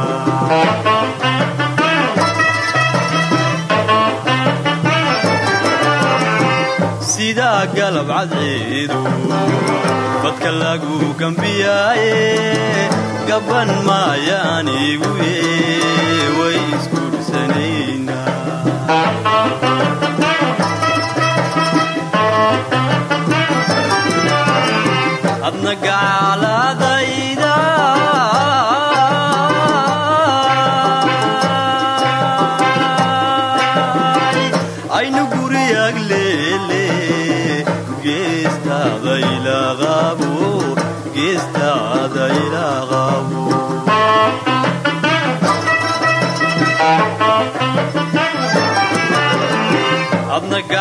sidaa galab cadceedu badka lagu gambiyaaye gaban maayaan iguye way iskuursanaynaa adna gacaaladayda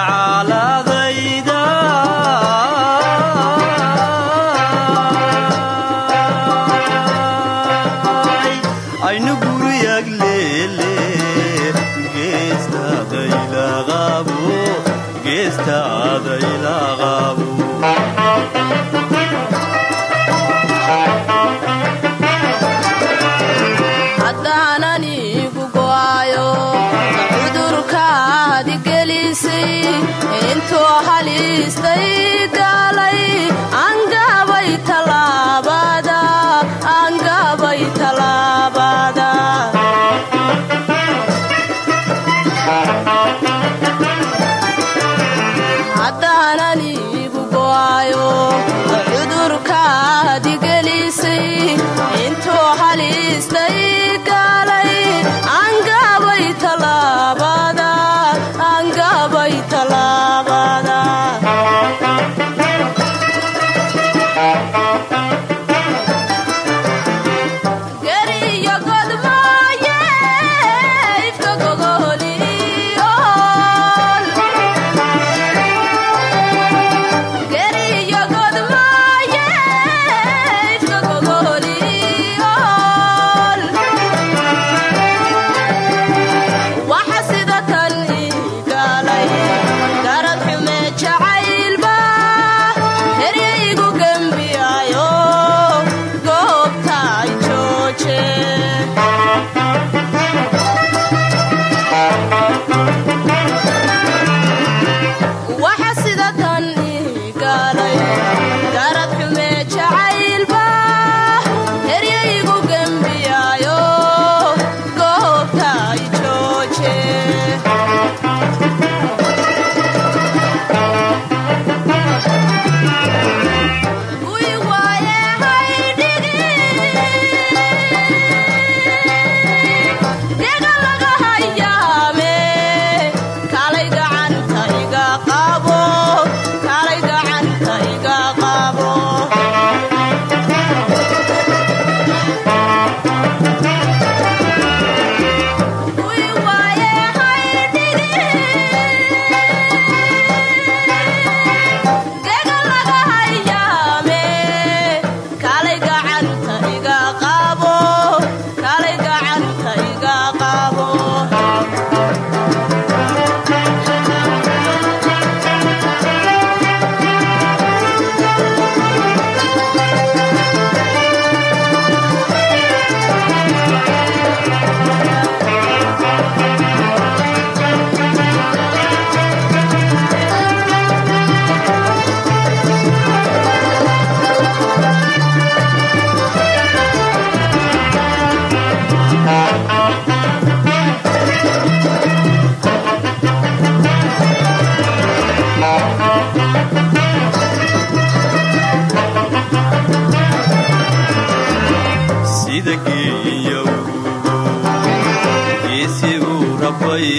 adna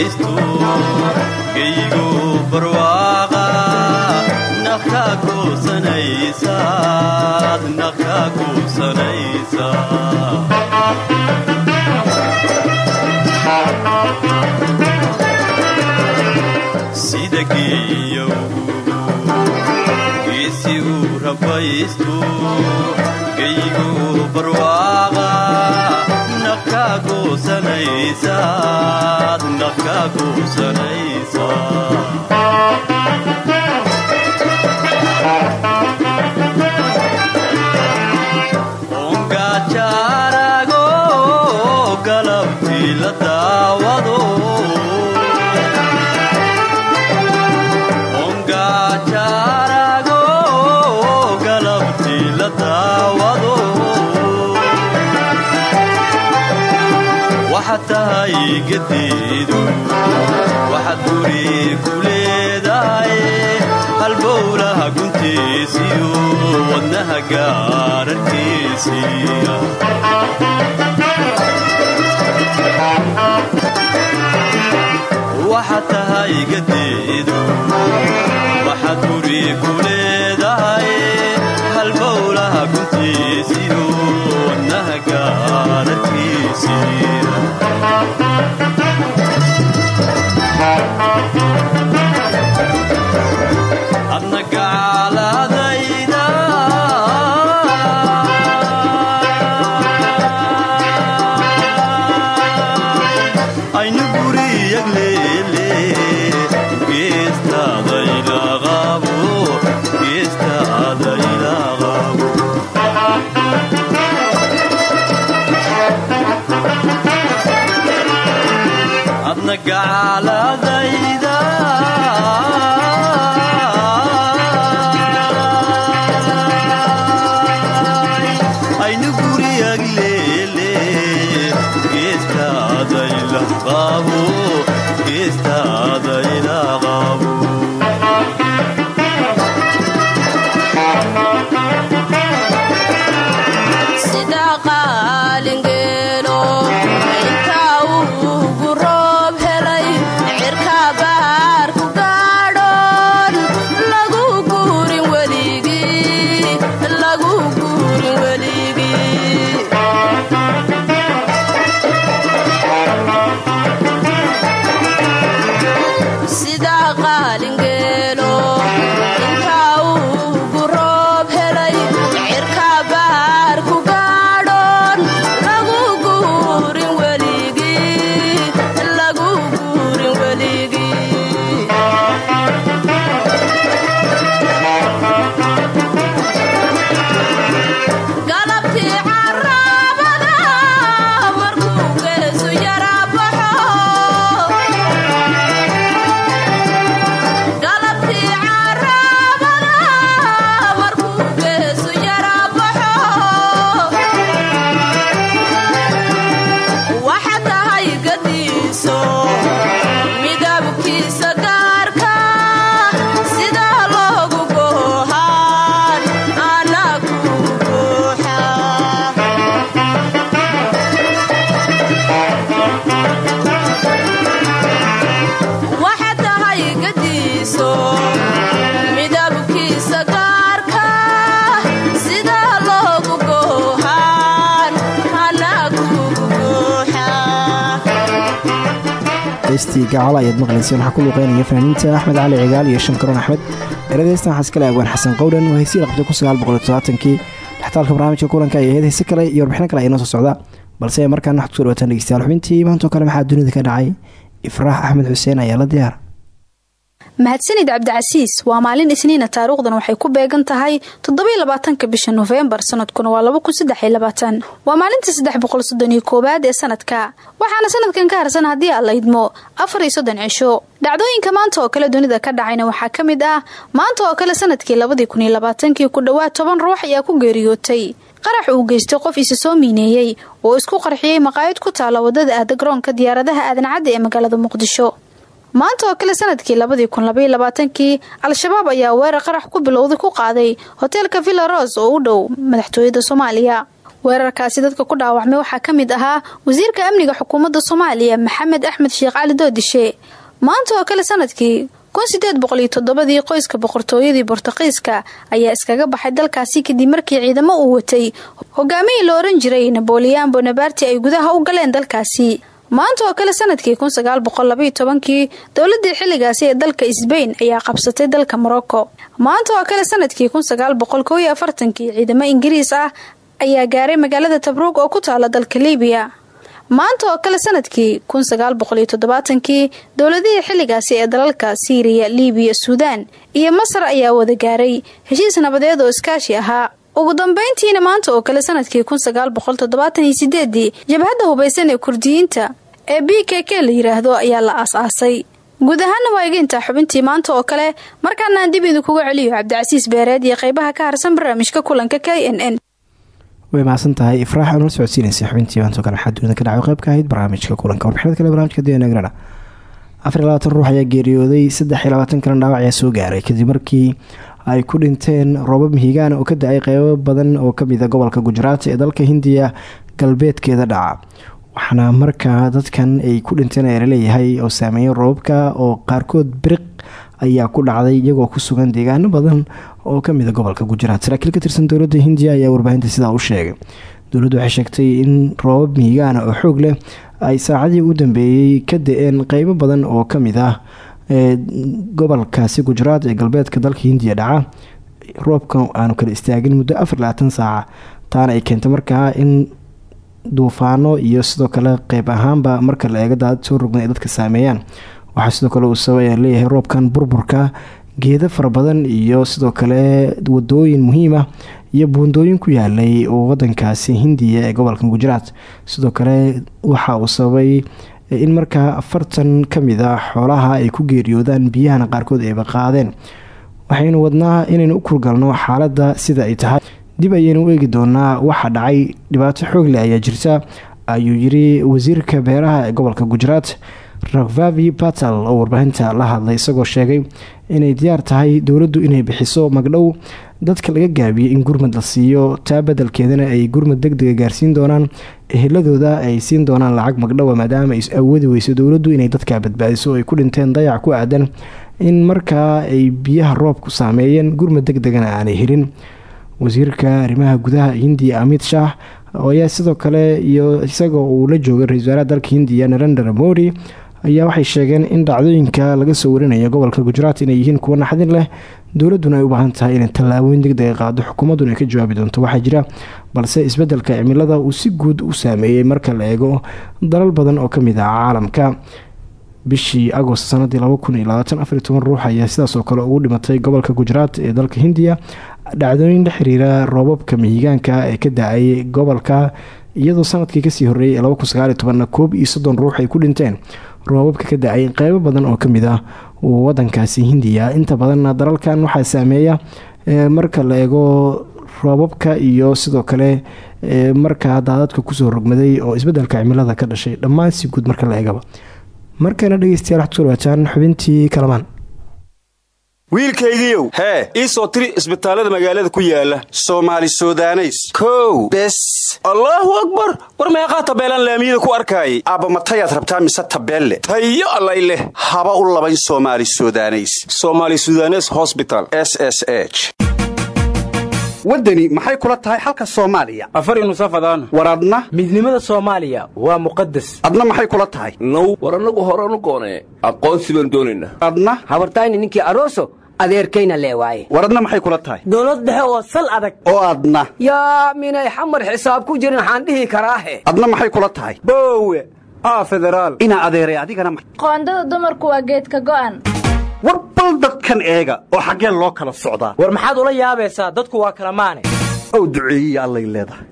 rabaysto geygu barwaaqa naqka goosanaysaad naqka goosanaysa sida uu rabaysto geygu barwaaqa naqka goosanaysaad gadeedu waxaad guri ku leedahay halbowlaha guntiisiyo wadnaha gaararkiisiya waxaad tahay gadeedu waxaad guri gacal ayaad maqlayseen waxaa ku luuqeynaya fanaaniinta axmed cali cigaal iyo shankaroon axmed eradeystan waxaa iskale agwaan xasan qowdhan qabtay kun sagaal boqol iyo todobaatankii dhextaalka barnaamijka kulanka iyo heed heese kale iyo warbixino kale ayaa noo soo socda balse markaan waxaad ku soo dhawataan dhegeystayaal xubintii maantoo kale maxaa dunida ka dhacay ifraax axmed xuseen ayaa la diyaar mahadsanid cabdicasiis waa maalin isniina taariikhdan waxay ku beegan tahay toddobylabaatanka bisha nofembar sanadkuna waa waa maalinta saddex boqol soddon iyo koowaad ee sanadka. Waxaana sanadkan ka harsan haddii aan la idmo afar iyo soddon cisho. Dhacdooyinka maanta oo kale dunida ka dhacayna waxaa ka mid ah maanta oo kale sannadkii labadii kun ku dhowaad toban ruux ayaa ku geeriyootay. Qarax uu geystay qof isa soo miineeyey oo isku qarxiyey maqaayad ku taala waddada aada garoonka diyaaradaha aadan ee magaalada muqdisho maanta oo kale sannadkii labadii kun labaiyo labaatankii al-shabaab ayaa weerar qarax ku bilowday ku qaaday hoteelka villa ros oo u dhow madaxtooyada soomaaliya. Weerarkaasi dadka ku dhaawacmay waxaa ka mid ahaa wasiirka amniga xukuumadda soomaaliya maxamed axmed sheekh cali doodishe. Maanta oo kale sannadkii kun sideed boqol iyo toddobadii qoyska boqortooyadii bortuqiiska ayaa iskaga baxay dalkaasi kadib markii ciidamo uu watay. Hogaamihii la oran jiray naboleon bonabarti ay gudaha u galeen dalkaasi maanta oo kale sannadkii tobankii dowladii xilligaasi ee dalka sbain ayaa qabsatay dalka morocco. Maanta oo kale sannadkii afartankii ciidamo ingiriis ah ayaa gaaray magaalada tabruug oo ku taala dalka libiya. Maanta oo kale sannadkii toddobaatankii dowladihii xilligaasi ee dalalka siiriya libiya suudaan iyo masar ayaa wada gaaray. Heshiis nabadeed oo iskaashi ahaa ugu dambeyntiina maanta oo kale sannadkii kun sagaal boqol toddobaatan iyo sideedii jabhadda hubaysan ee kurdiyiinta ee b k k la yiraahdo ayaa la aas-aasay. Guud ahaana waa egeyntaa xubintii maanta oo kale markaana aan dib idinkuga celiyo cabdicasiis beereed iyo qaybaha ka harsan barnaamijka kulanka k n n. Way mahadsan ifraax aan la socodsiinaysay xubintii maanta oo kale. Waxaa dunida ka dhacay qayb ka ahayd barnaamijka kulanka. Warbixinada kale barnamijka dngrana afar ruux ayaa geeriyooday saddex iyo dhaawac ayaa soo gaaray. Kadib markii ay ku dhinteen roobab mihigaan oo ka da'ay qeybo badan oo kamida gobolka gujaraat ee dalka hindiya galbeedkeeda dhaca. Waxaana markaa dadkan ay ku dhinteen ee la leeyahay oo saameeyay roobabka oo qaarkood biriq ayaa ku dhacday iyagoo ku sugan deegaano badan oo kamida gobolka gujaraat saraakiil ka tirsan dowladda hindiya ayaa warbaahinta sidaa u sheegay. Dowladdu waxay sheegtay in roobab mihigaana oo xoog leh ay saacadii u dambeeyey ka da'een qeybo badan oo ka mid ah gobolkaasi gujaraat ee galbeedka dalka hindiya dhaca roobka aanu kala istaagin muddo afar labaatan saaca taana ay keentay markaa in duufaano iyo sidoo kale qeyb ahaanba marka la eego daad soo rogman ay dadka saameeyaan. Waxaa sidoo kale uu sababaya leeyahay roobkan burburka geedo fara badan iyo sidoo kale wadooyin muhiim ah iyo buundooyin ku yaalay oo wadankaasi hindiya ee gobolka gujaraat sidoo kale waxa uu sababay in markaa afartan ka mid a xoolaha ay ku geeriyoodaan biyahana qaarkood ayba qaadeen waxaynu wadnaa inaynu u kurgalno xaaladda sida ay tahay. Dib ayaynu u eegi doonaa waxa dhacay. Dhibaato xoogle ayaa jirta ayuu yiri wasiirka beeraha ee gobolka gujaraat rakvavi batal oo warbaahinta la hadlay isagoo sheegay inay diyaar tahay dowladdu inay bixiso magdhow dadka laga gaabiyey in gurmad la siiyo taa badelkeedana ay gurmad deg dega gaarsiin doonaan eheladooda ay siin doonaan lacag magdhowa maadaama ay awoodi weyso dowladdu inay dadka badbaadiso oo ay ku dhinteen dayac ku aadan in markaa ay biyaha roobku saameeyeen gurmad deg degana aanay helin. Wasiirka arrimaha gudaha hindiya amit shah ayaa sidoo kale iyo isagoo uu la joogay ra'isul wasaaraha dalka hindiya narendra modi ayaa waxay sheegeen in dhacdooyinka laga soo warinayo gobolka gujaraat inay yihiin kuwo naxdin leh dowladuna ay u baahan tahay inay tallaabooyin degdega qaado xukuumadduna ay ka jawaabi doonto waxaa jira balse isbeddelka cimilada uu si guud u saameeyey marka la eego dalal badan oo ka mid ah caalamka. Bishii agost sanadii ruux ayaa sidaasoo kale ugu dhimatay gobolka gujaraat ee dalka hindiya. Dhacdooyin la xiriira roobabka mihigaanka ee ka da'ay gobolka iyadoo sannadkii ka sii horeeyay koob iyo soddon ruux ay ku dhinteen roobabka ka da'ay qeybo badan oo ka mid ah wadankaasi hindiya. Inta badanna dalalkan waxaa saameeya marka la eego roobabka iyo sidoo kale markaa daadadka ku soo rogmaday oo isbeddelka cimilada ka dhashay dhammaan si guud marka la eegaba. Markana dhegeystayaal waxad ku soo dhawaataan xubintii kalamaan wiilkaygiiow hee ii soo tiri isbitaallada magaalada ku yaalla soomaali sudaneys. Kow. Bes. Allaahu akbar. War meeqaa tabeelaan laamiyada ku arkaayay? Aabba matayaad rabtaa mise tabeelle? Tayo allay leh. Haba u labayn soomaali sudaneys. Somaali sudanes hosbital s s h. Waddani maxay kula tahay xalka soomaaliya? Afar nusafadaan war adna? Midnimada soomaaliya waa muqadas adna maxay kula tahay? Now war annagu horanu goonee. Aqoonsi baan doonaynaa. Adna? Habartayni ninkii aroso adeerkayna lee waaye. War adna maxay kula tahay? Dowlad dhexe oo sal adag. Oo adna yaa minay xamar xisaab ku jirin waxaan dhihi karaahe adna maxay kula tahay? Boowe aa federaal. Inaa adeeray adigana qoondada dumarku waa geedka go'an. War bal dadkan eega oo xaggeen loo kala socdaa. War maxaad ula yaabaysaa? Dadku waa kala maane. Ow duceeyiya allay leedahay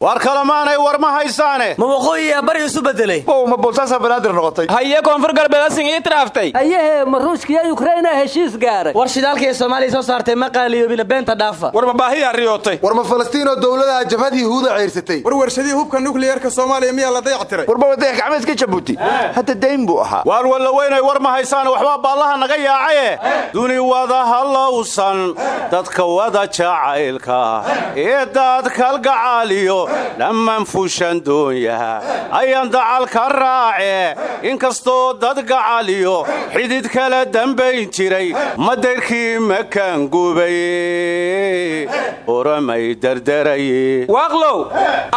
war kalemaanay war ma haysaane. Ma waqooyiya bari isu bedelay ma boosaasaa banaadir noqotay. Haye koonfur galbeed asing ii tiraaftay hayehe ma ruushkiya yukraina heshiis gaaray. War shidaalkii soomaaliya soo saartay ma qaaliyoobina beenta dhaafa. War ma baahiyaa riyootay war ma falastiin oo dowladaha jabhad yahuuda ceyrsatay war warshadihii hubka nukliyeerka soomaaliya miyaa la dayactiray warba wadayax gacmeedka jabuuti. Hadda dayn buu ahaa. Waar walla weynay war ma haysaane waxbaa baallaha naga yaacaye. Duni wada hallowsan dadka wada jacaylka ee daadkalgacaaliyo dhammaan fushan doonyaha ayaan dacalka raace. Inkastoo dad gacaliyo xidid kala dambayn jiray madayrkii makaan gubay oramay dardaraye waaqlow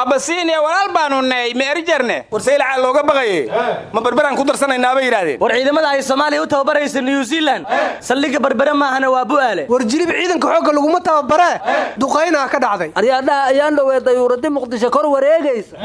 abasiiniya walaal baanu ney ma erjarne war saylaca looga baqaye ma berberaan ku darsanaynaa bay yidhaahdeen. War ciidamada ay soomaaliya u tababaraysa new zealand saldhigga berbere maahana waa bu'aale war jilib ciidanka xoogga laguma tababaree? Duqaynaa ka dhacday. Aryaadhaha ayaan dhowee dayuuradi muqdisho kor wareegaysa.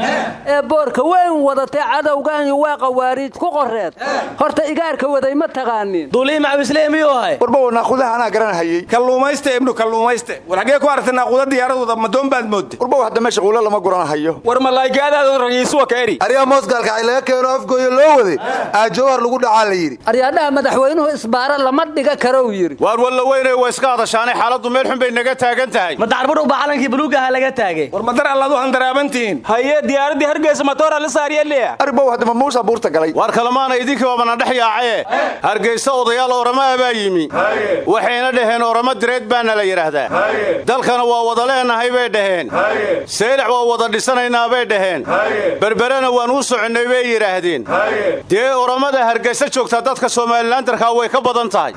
Ee boorka weyn wadatay cadowgan waa qawaariij ku qoreed. Horta igaarka waday ma macawislee miyuu ahay warba naaqudaha anaa garanhayey kalluumayste ibnu kalluumayste. War xaggee ku aragtay naaquda diyaaradooda madoon baad moodda warba hadda meesha quulo lama guranhayo war malaaygaadaadu ragiisuwa ka eri. Aryaa moosgaalka ay laga keeno afgooya loo waday aajawhar lagu dhacaa la yidhi. Aryaadhaha madaxweynuhu isbaara lama dhiga karou yidhi. Waar walla weynay waa iska hadashaanay. Xaaladdu meel xun bay naga taagan tahay. Ma dacarbudhug baa calankii buluugaha laga taagay. War madar allaad u handaraabantihiin haye diyaaradii hargeysa matoora la saariyaleya arbow hadda ma muusa buurta galay. Waar kalemaana idinkii waabana dhex yaacaye hargeysa odayaal oramaha baa yimi. Waxayna dhaheen oramo direed baana la yidhaahdaa dalkana waa wada leenahay bay dhaheen. Seylac waa wada dhisanaynaa bay dhaheen. Berberena waan u soconnay bay yidhaahdeen dee oramada hargeysa joogtaa dadka somalilandarkaa way ka badan tahay.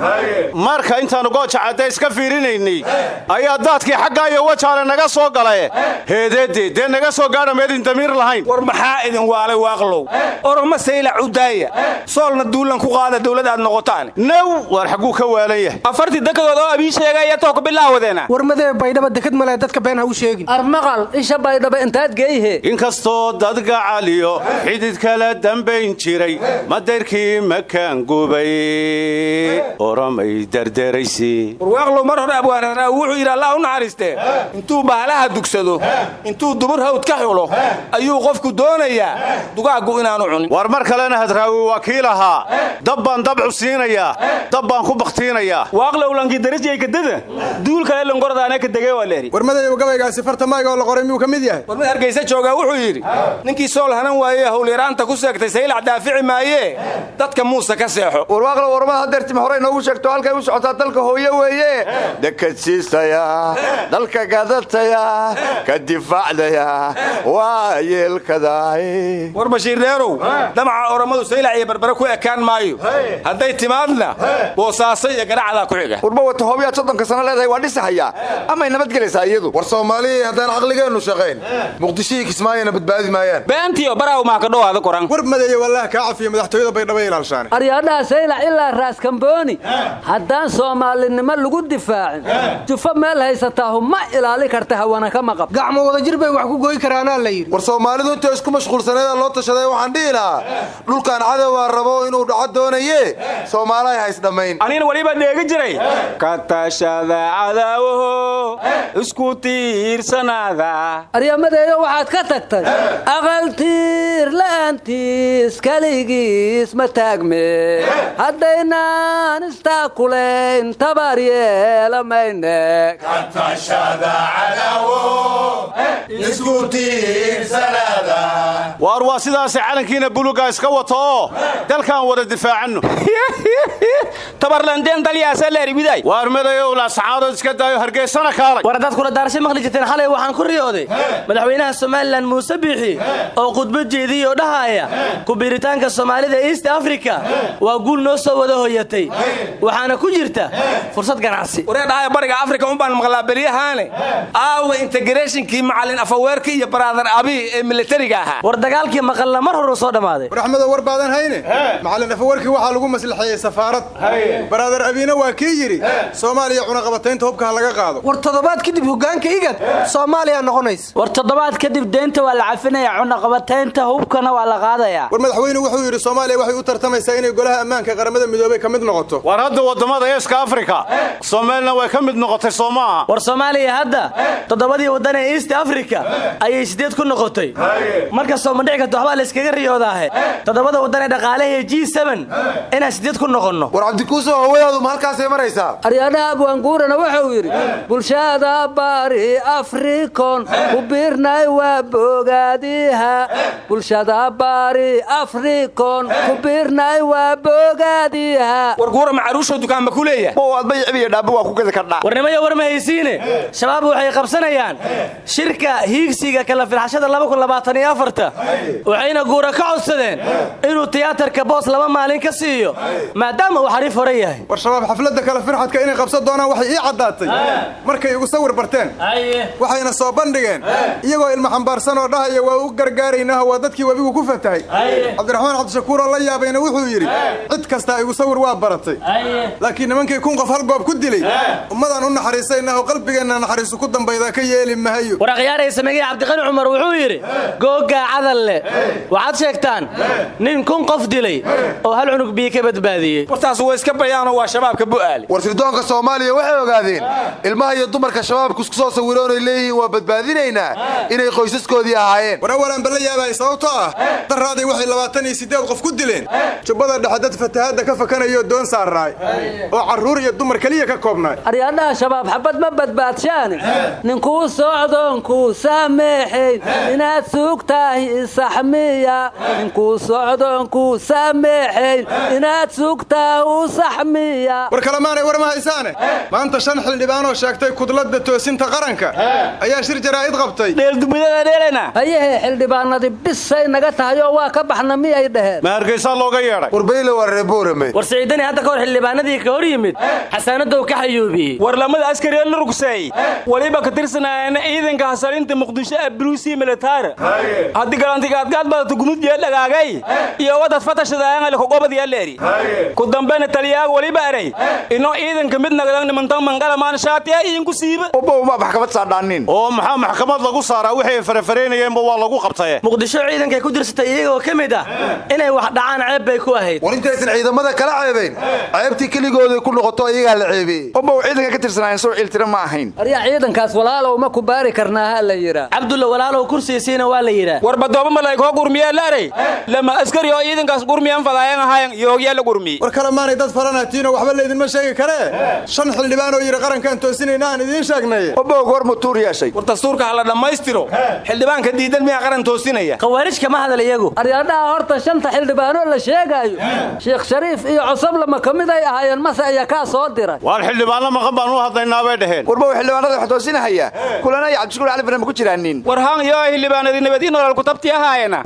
Marka intaannu gooja cadda iska fiirinaynay. Ayaa daadkii xaggaa iyo wajaale naga soo galae heedeedee dee naga soo gaadha meedin damiir lahayn? War maxaa idin waalay waaqlow? Oromo saylac u daaya soolna duulan ku qaada dowlad aad noqotaan. Naw waar xagguu ka waalan yahay. Afartii dekadood oo abii sheegaya too ku bilaawadeena war madee baydhaba dekad male dadka been ha u sheegin. Armaqal isha baydhaba intaad geeyhe inkastoo dad gacaliyo xidid kala dambayn jiray madayrkii makaan gubay. Oramay dardaraysi warwaaqlow mar hore abwaananaa wuxuu yidhi allah u naxariistee intuu bahalaha dugsado intuu dubur hawd ka xulo ayuu qofku doonayaa dugaaggu inaanu cunin. War mar kalena hadraawi waa kii lahaa dab baan dabcu siinayaa dab baan ku bakhtiinayaa waaqlow lankii darajay kadada duul kale langordaane ka degay waa leeri war madayow gabaygaasi farta mayga oo la qoray miyuu ka mid yahay? War mid hargeysa joogaa wuxuu yidhi. Ninkii sool hanan waaye howlyaraanta ku seegtay saylac daafici maayee dadka muuse ka seexo. Warwaaqlo warmada hadeertimi horey noogu sheegto halkay u socotaa dalka hooye weeye. Dekadsiistaya dalka gadataya ka difaacdaya war bashiir dheerow damaca oramadu saylac iyo berbere ku ekaan maayo. Hadday timaadna boosaaso iyo ganacdaa ku xiga. Warba wata hoobiyaad soddonka sano leedahay waa dhisahayaa amay nabadgelaysaa iyadu. War soomaalihii haddaan caqligeennu shaqayn. Muqdishihii kismaayana badbaadi maayaan. Beentiyo baraaw maa ka dhowaada koran war madeeyo wallaah kaa cafiyo madaxtooyada baydhabo ilaalshaane aryaadhaha saylac ilaa raaskambooni haddaan soomaalinimo lagu difaacin jufo meel haysataahu ma ilaali karta hawana ka maqab ku gooyi karaanaa la yidhi. War soomaalidu intay isku mashquulsaneeda loo tashaday waxaan dhihi lahaa dhulkan cadowaa rabo inuu dhaco doonaye soomaalahay haysdhammayn. Anina weliba dheegi jiray. Ka tashada cadaawaho isku tiirsanaada. Aryamadeeyo waxaad ka tagtay aqaltiir la'aantiis keligiis ma taagme. Haddaynaan istaakulayn tabar yeelamayne waar waa sidaasay calankiina buluga iska wato? Oo dalkaan wada difaacanno. (laughs) Tabarlandeen dalyaasa leeribiday waar madayow laasacaadood iska daayo hargeysana kaalay. War haddaad kula daarashay maqli jirteen xalay waxaan ku riyooday madaxweynaha somalilan muuse biixi oo khudbad jeediyoo dhahaaya ku-biiritaanka soomaalida east africa. Waa guul noo soo wada hoyatay. Waxaana ku jirta fursad ganacsi. Waree dhahaya bariga afrika unbaan maqlaa beryahaane aawa integrationkii macalin afaweerka iyo baraadar abi ee islaamiga ahaa. War dagaalkii maqalla mar horu soo dhammaaday war axmedo war baadan hayne? Macallin afawarkii waxaa lagu maslaxeeyey safaarad. Baraadar abiina waa kii yidhi soomaaliya cunaqabataynta hubka ha laga qaado. War toddobaad kadib hogaanka igad soomaaliya noqonaysa war toddobaad kadib deynta waa la cafinaya cunaqabataynta hubkana waa la qaadaya. War madaxweyne wuxuu yidhi soomaaliya waxay u tartamaysaa inay golaha ammaanka qaramada midoobay ka mid noqoto. War hadda waddamada eeska afrika soomaalina way ka mid noqotay soo maaha. War soomaaliya hadda toddobadii waddan ee east africa ayay sideed ku noqotay. Marka soo mandhici karta waxbaa la iskaga riyoodaahe toddobada waddan ee dhaqaalaha g inaan sideed ku noqonno. War cabdikuuso hawadaadu ma halkaasay maraysaa aryadhaha abwaanguurana wuxuu yidhi bulshada bari afrikon ku biirnay waa bogaadiha. Bulshada bari afrikon ku biirnay waa bogaadiha. War guura macaruusho dukaanba ku leeyahay? Adba yicibiyo dhaabba waa ku gadi kardhaa warnimayo war ma haysiine? Shabaab waxay qabsanayaan. Shirka hiigsiga kala filxashada waxayna guura ka codsadeen inuu tiyaatarka boos laba maalin ka siiyo. Maadaama uu xariif hore yahay. War shabaab xafladda kale firxadka inay qabsan doonaan waxay ii caddaatay. Markay igu sawir barteen. Waxayna soo bandhigeen. Iyagoo ilma xambaarsan oo dhahaya waa u gargaaraynaaho waa dadkii webigu ku fatahay. Cabdiraxmaan cabdishakuur oo la yaabayna wuxuu yidhi cid kastaa igu sawir waa baratay. Laakiin nimankii kun qof hal goob ku dilay ummadaan u naxariisaynaho qalbigeenna naxariisu ku dambaydaa ka yeeli mahayo sameegay cabdiqani cumar? Wuxuu yidhi googaa cadal leh. Waxaad sheegtaan nin kun qof dilay oo hal cunug biyo ka badbaadiyey. Wartaas waa iska bayaano waa shabaabka bu'aali. War sirdoonka soomaaliya waxay ogaadeen ilmaha iyo dumarka shabaabku isku soo sawiroonay leeyihiin waa badbaadinaynaa inay qoysaskoodii ahaayeen. War awalan balla yaabay sababtoo ah daraaday waxay labaatan iyo siddeed qof ku dileen. Jubbada dhexe dad fatahaadda ka fakanayoo doon saarnaay. Oo carruur iyo dumar keliya ka koobnaay. Aryadhaha shabaab xabad ma badbaadshaani ninkuu socdoonkuu saameexayn inaad suugtahay isaxmiya. Ninkuu socdoonkuu saameexayn inaad suugtaa u saxmiya. War kalemaanay war ma haysaane maanta shan xildhibaanoo sheegtay kudladda toosinta qaranka. Ayaa shir jaraa'id qabtay. Dheeldumidada dheelena hayehe xildhibaanadii bisay naga tahay oo waa ka baxna miyay dhaheen ma hargaysaa looga yeedhay? Warbayle waa reeboorame war siciidani hadda ka hor xildhibaanadii ka hor yimid. Xasaanadow ka xayuubiyey war lamada askari la rugseey waliba ka tirsanaayeen ciidanka hasalinta muqdisho ee brusi militaar haddii galantigaadgaad badato gumuddiya dhagaagay iyo wadad fatashadaangalekogobadiyaleeri ku dambena taliyaaga waliba eray ino ciidanka mid nagadan nimantan mangalamaan shaatiya iinku siiba ubowma maxkamad saadhaanin oo maxaa maxkamad lagu saaraa? Wixii farafareenayeenba waa lagu qabtaye. Muqdisho ciidankay ku dirsatay iyagoo ka mid ah inay wax dhacaan ceeb bay ku ahayd. War intaysan ciidamada kala ceebayn ceebtii keligooday ku noqoto iyagaa la ceebeeyey ubow ciidanka ka tirsanaayeen soo ciiltira ma ahayn. Aryaa ciidankaas walaalow ma ku baari karnaa ha la yidhaa cabdulla walaalow kursiisiina waa la yidhaa war badooba malaykoo gurmiyaa laaray lama askari oo ciidankaas gurmiyan fadaayan ahayan yoogyaa la gurmiyey war kalemaanay dad faranatiinoo waxba laydinma sheegi karee shan xildhibaan oo yidhi qarankaan toosinayna aan idiin sheegnay. Ubow goor mutuur yeeshay. War dastuurka ha la dhammaystiro. Xildhibaanka diidan miyaa qaran toosinaya. Khawaarij kama hadal iyagu. Aryadhaha horta shanta xildhibaanoo la sheegaayo. Sheekh shariif iyo cosablama ka mid ay ahaayeen mase ayaa kaa soo diray. Waar xildhibaanno maqan baan u hadlaynaa bay dhaheen. Warbow xildhibaanada wax toosinahaya kulana iyo cabdishukuur cali barnaamij ku jiraanin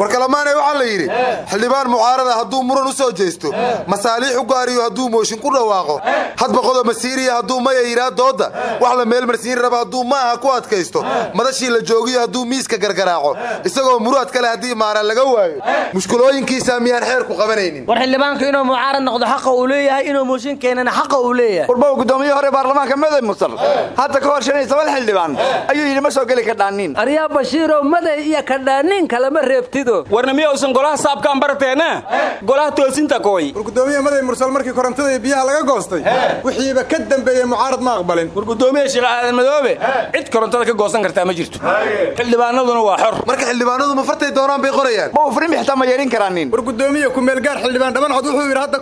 war kalamaanay waxaa la yidhi xildhibaan mucaarada hadduu muran u soo jeesto masaaliix u gaariyo hadduu mooshin ku dhawaaqo hadba qodob masiiriya hadduu maya yidhaa doodda wax la meelmarsiin raba hadduu ma aha ku adkaysto madashii la joogiyo hadduu miiska gargaraaco isagoo muraad kale haddii maaraan laga waayo. Mushkulooyinkiisa miyaan xeer ku qabanaynin. War xildhibaanku inuu mucaarad noqdo xaqa uu leeyahay inuu mooshin keenana xaqa uu leeyahay. Warbow guddoomiye hore baarlamaanka maday musal. Hadda ka hor shan iyo toban xildhibaan ayuu yidhi ma soo geli kadhaanin aryaa bashiirow maday iyo kadhaanin kalama reebtido warna miya usan golaha saabkaan barateena golaha toosinta kooy. War maday mursal markii korontada iyo biyaha laga goostay wixiiba ka dambeeyey mucaarad ma aqbalin. War guddoomiye sheekh aadan madoobe cid korontada ka goosan kartaa ma jirto. Xildhibaanaduna waa xor. Marka xildhibaanadu ma fartay doonaan bay qorayaan. Bow frimbi xitaa ma yeelin karaanin war guddoomiye kumeelgaar xildhibaan dhammancod wuxuu yidhi hadda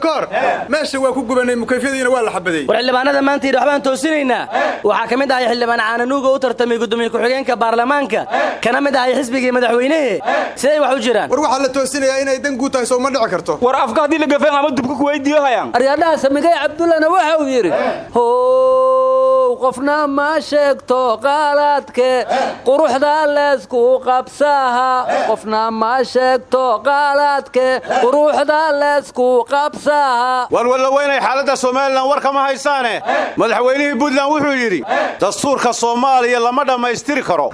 meesha waa ku gubanay mukayfyadiina waa la xabadeey war xildhibaanada maanta yidhi waxbaan toosinaynaa. Waxaa ka mid ahay xildhibaan caananuuga u tartamay guddoomiye ku-xigeenka baarlamaanka kana mid ahay xisbigii madaxweynehe. Siday wax u jiraan. War waxaa la toosinayaa inay dan tahay soo ma dhici karto. War afka haddii la gafeen ama dubka kuweydiiyo hayaan? Aryadhaha samigay cabdullana waxa uu yidhi how qofna ma sheegto qaalaadke. Quruxda leysku qabsaha qofna ma sheegto qaalaadke. Quruxda leysku qabsaha war wallaweynay xaaladda somalilan war kama haysaane. Madaxweynihii puntland wuxuu yidhi dastuurka soomaaliya lama dhammaystiri karo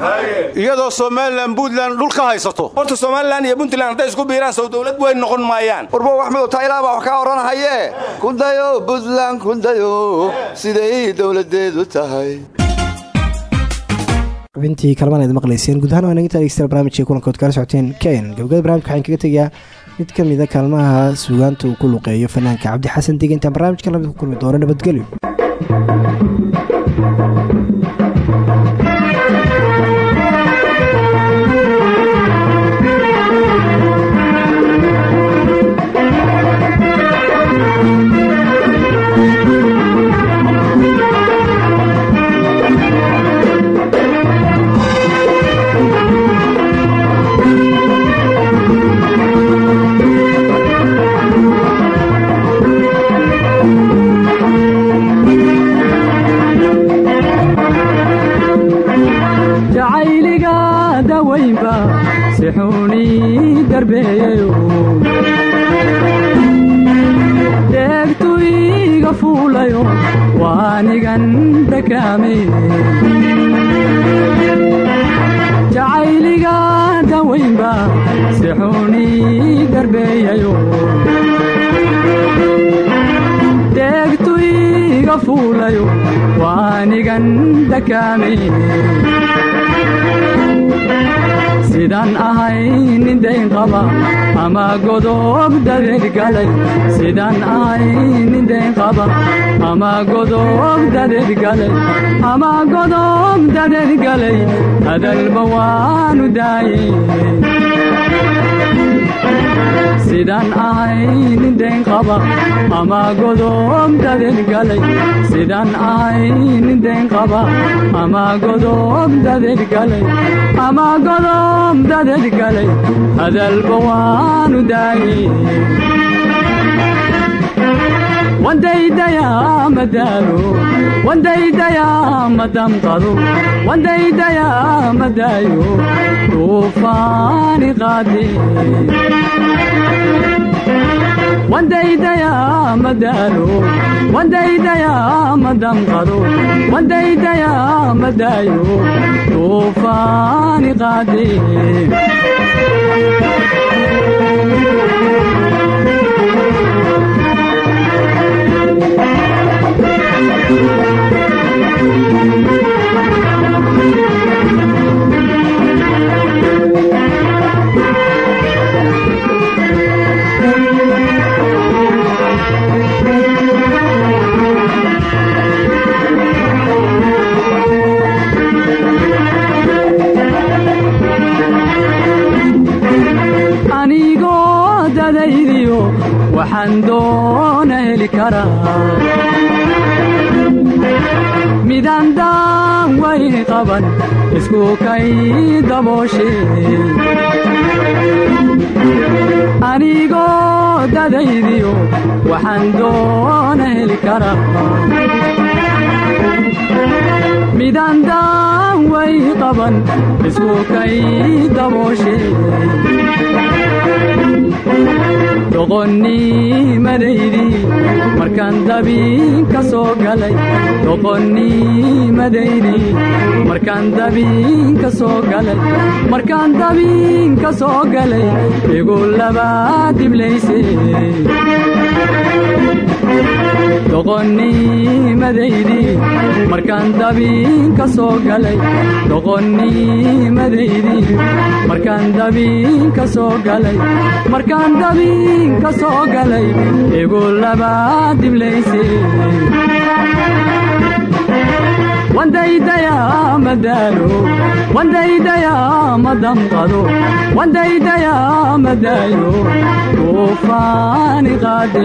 iyadoo somalilan puntland dhul ka haysato. Horta somalilan iyo puntland hadday isku biiraan sow dowlad weyn noqon maayaan. Warbo axmedow taa ilaa baa wax kaa odhanahaye kundayo puntland kundayo siday dowladeedu tahay. Xubintii kalmaan aad maqlayseen. Guud ahaan waa inaga taadegsta barnaamijkai kulankood kala socoteen ken gabagada barnamijka waxaan kaga tegayaa mid ka mida kaalmaha suugaanta uu ku luqeeyo fanaanka. Cabdi xasan dega intaan la mid ku kulmi doono nabadgelyo sidaan ahay nin dayn qaba ama godob dadeer galay. Sidaan ahay nin dayn qaba ama godob dadeer galay. Ama godob dadeer galay hadalba waanu daayey sidaan ahay nin dayn qaba ama godob dadeer galay. Sidaan ahay nin dayn qaba ama godob dadeer galay. Ama godob dadeer galay hadalba waanu daayey wandaydayaa madamqado wandaydayaa madaayo duufaani qaade wandaydayaa madaalo wandaydayaa madamqado wandaydayaa madaayo duufaani qaade waxaan doona heli karaa midaan daan way qaban isku kay dabooshe anigoo dadaydiyo waxaan doona heli karaa midaan daan way qaban isku kay dabooshe doqonnimadaydi markaan dabiin ka soo galay. Doqonnimadaydi markaan dabiin ka soo galay. Markaan dabiin ka soo galay igu laba diblayse doqonnimadaydi markaan dabiin ka soo galay doqonnimadaydi markaan dabiin ka soo galay markaan dabiin ka soo galay igu laba diblayse wandaydayaa madaalo wandaydayaa duufaani qaade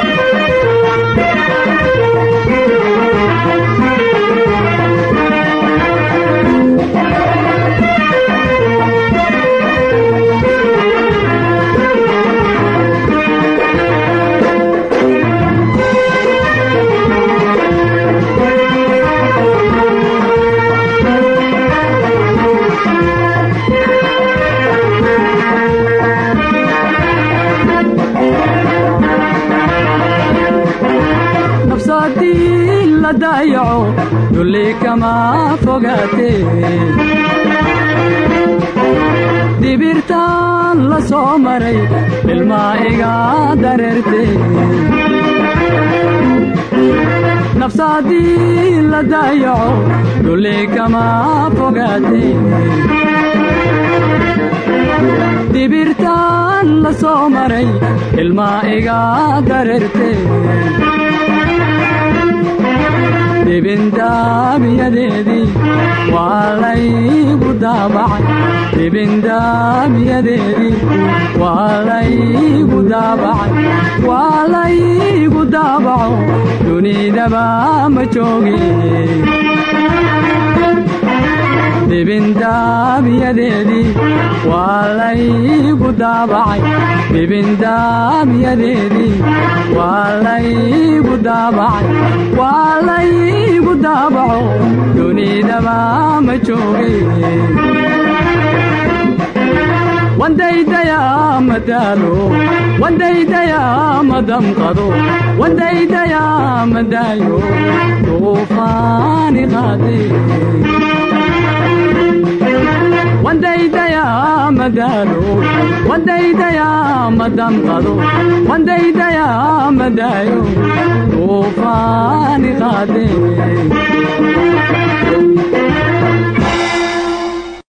dibindaamiyadeedii waa laygu daabacay waa laygu daabaco dunidaba ma jooge dibindaamiyadeedii waa laygu daabacay dibindaamiyadeedii waa laygu daabacay waa laygu daabaco dunidaba ma jooge wandhaydaya madamqado wandhaydaya madaayo duufaani qaadewandhaydaya madaalo wandhaydaya madamqado wandhaydaya madaayo duufaani qaade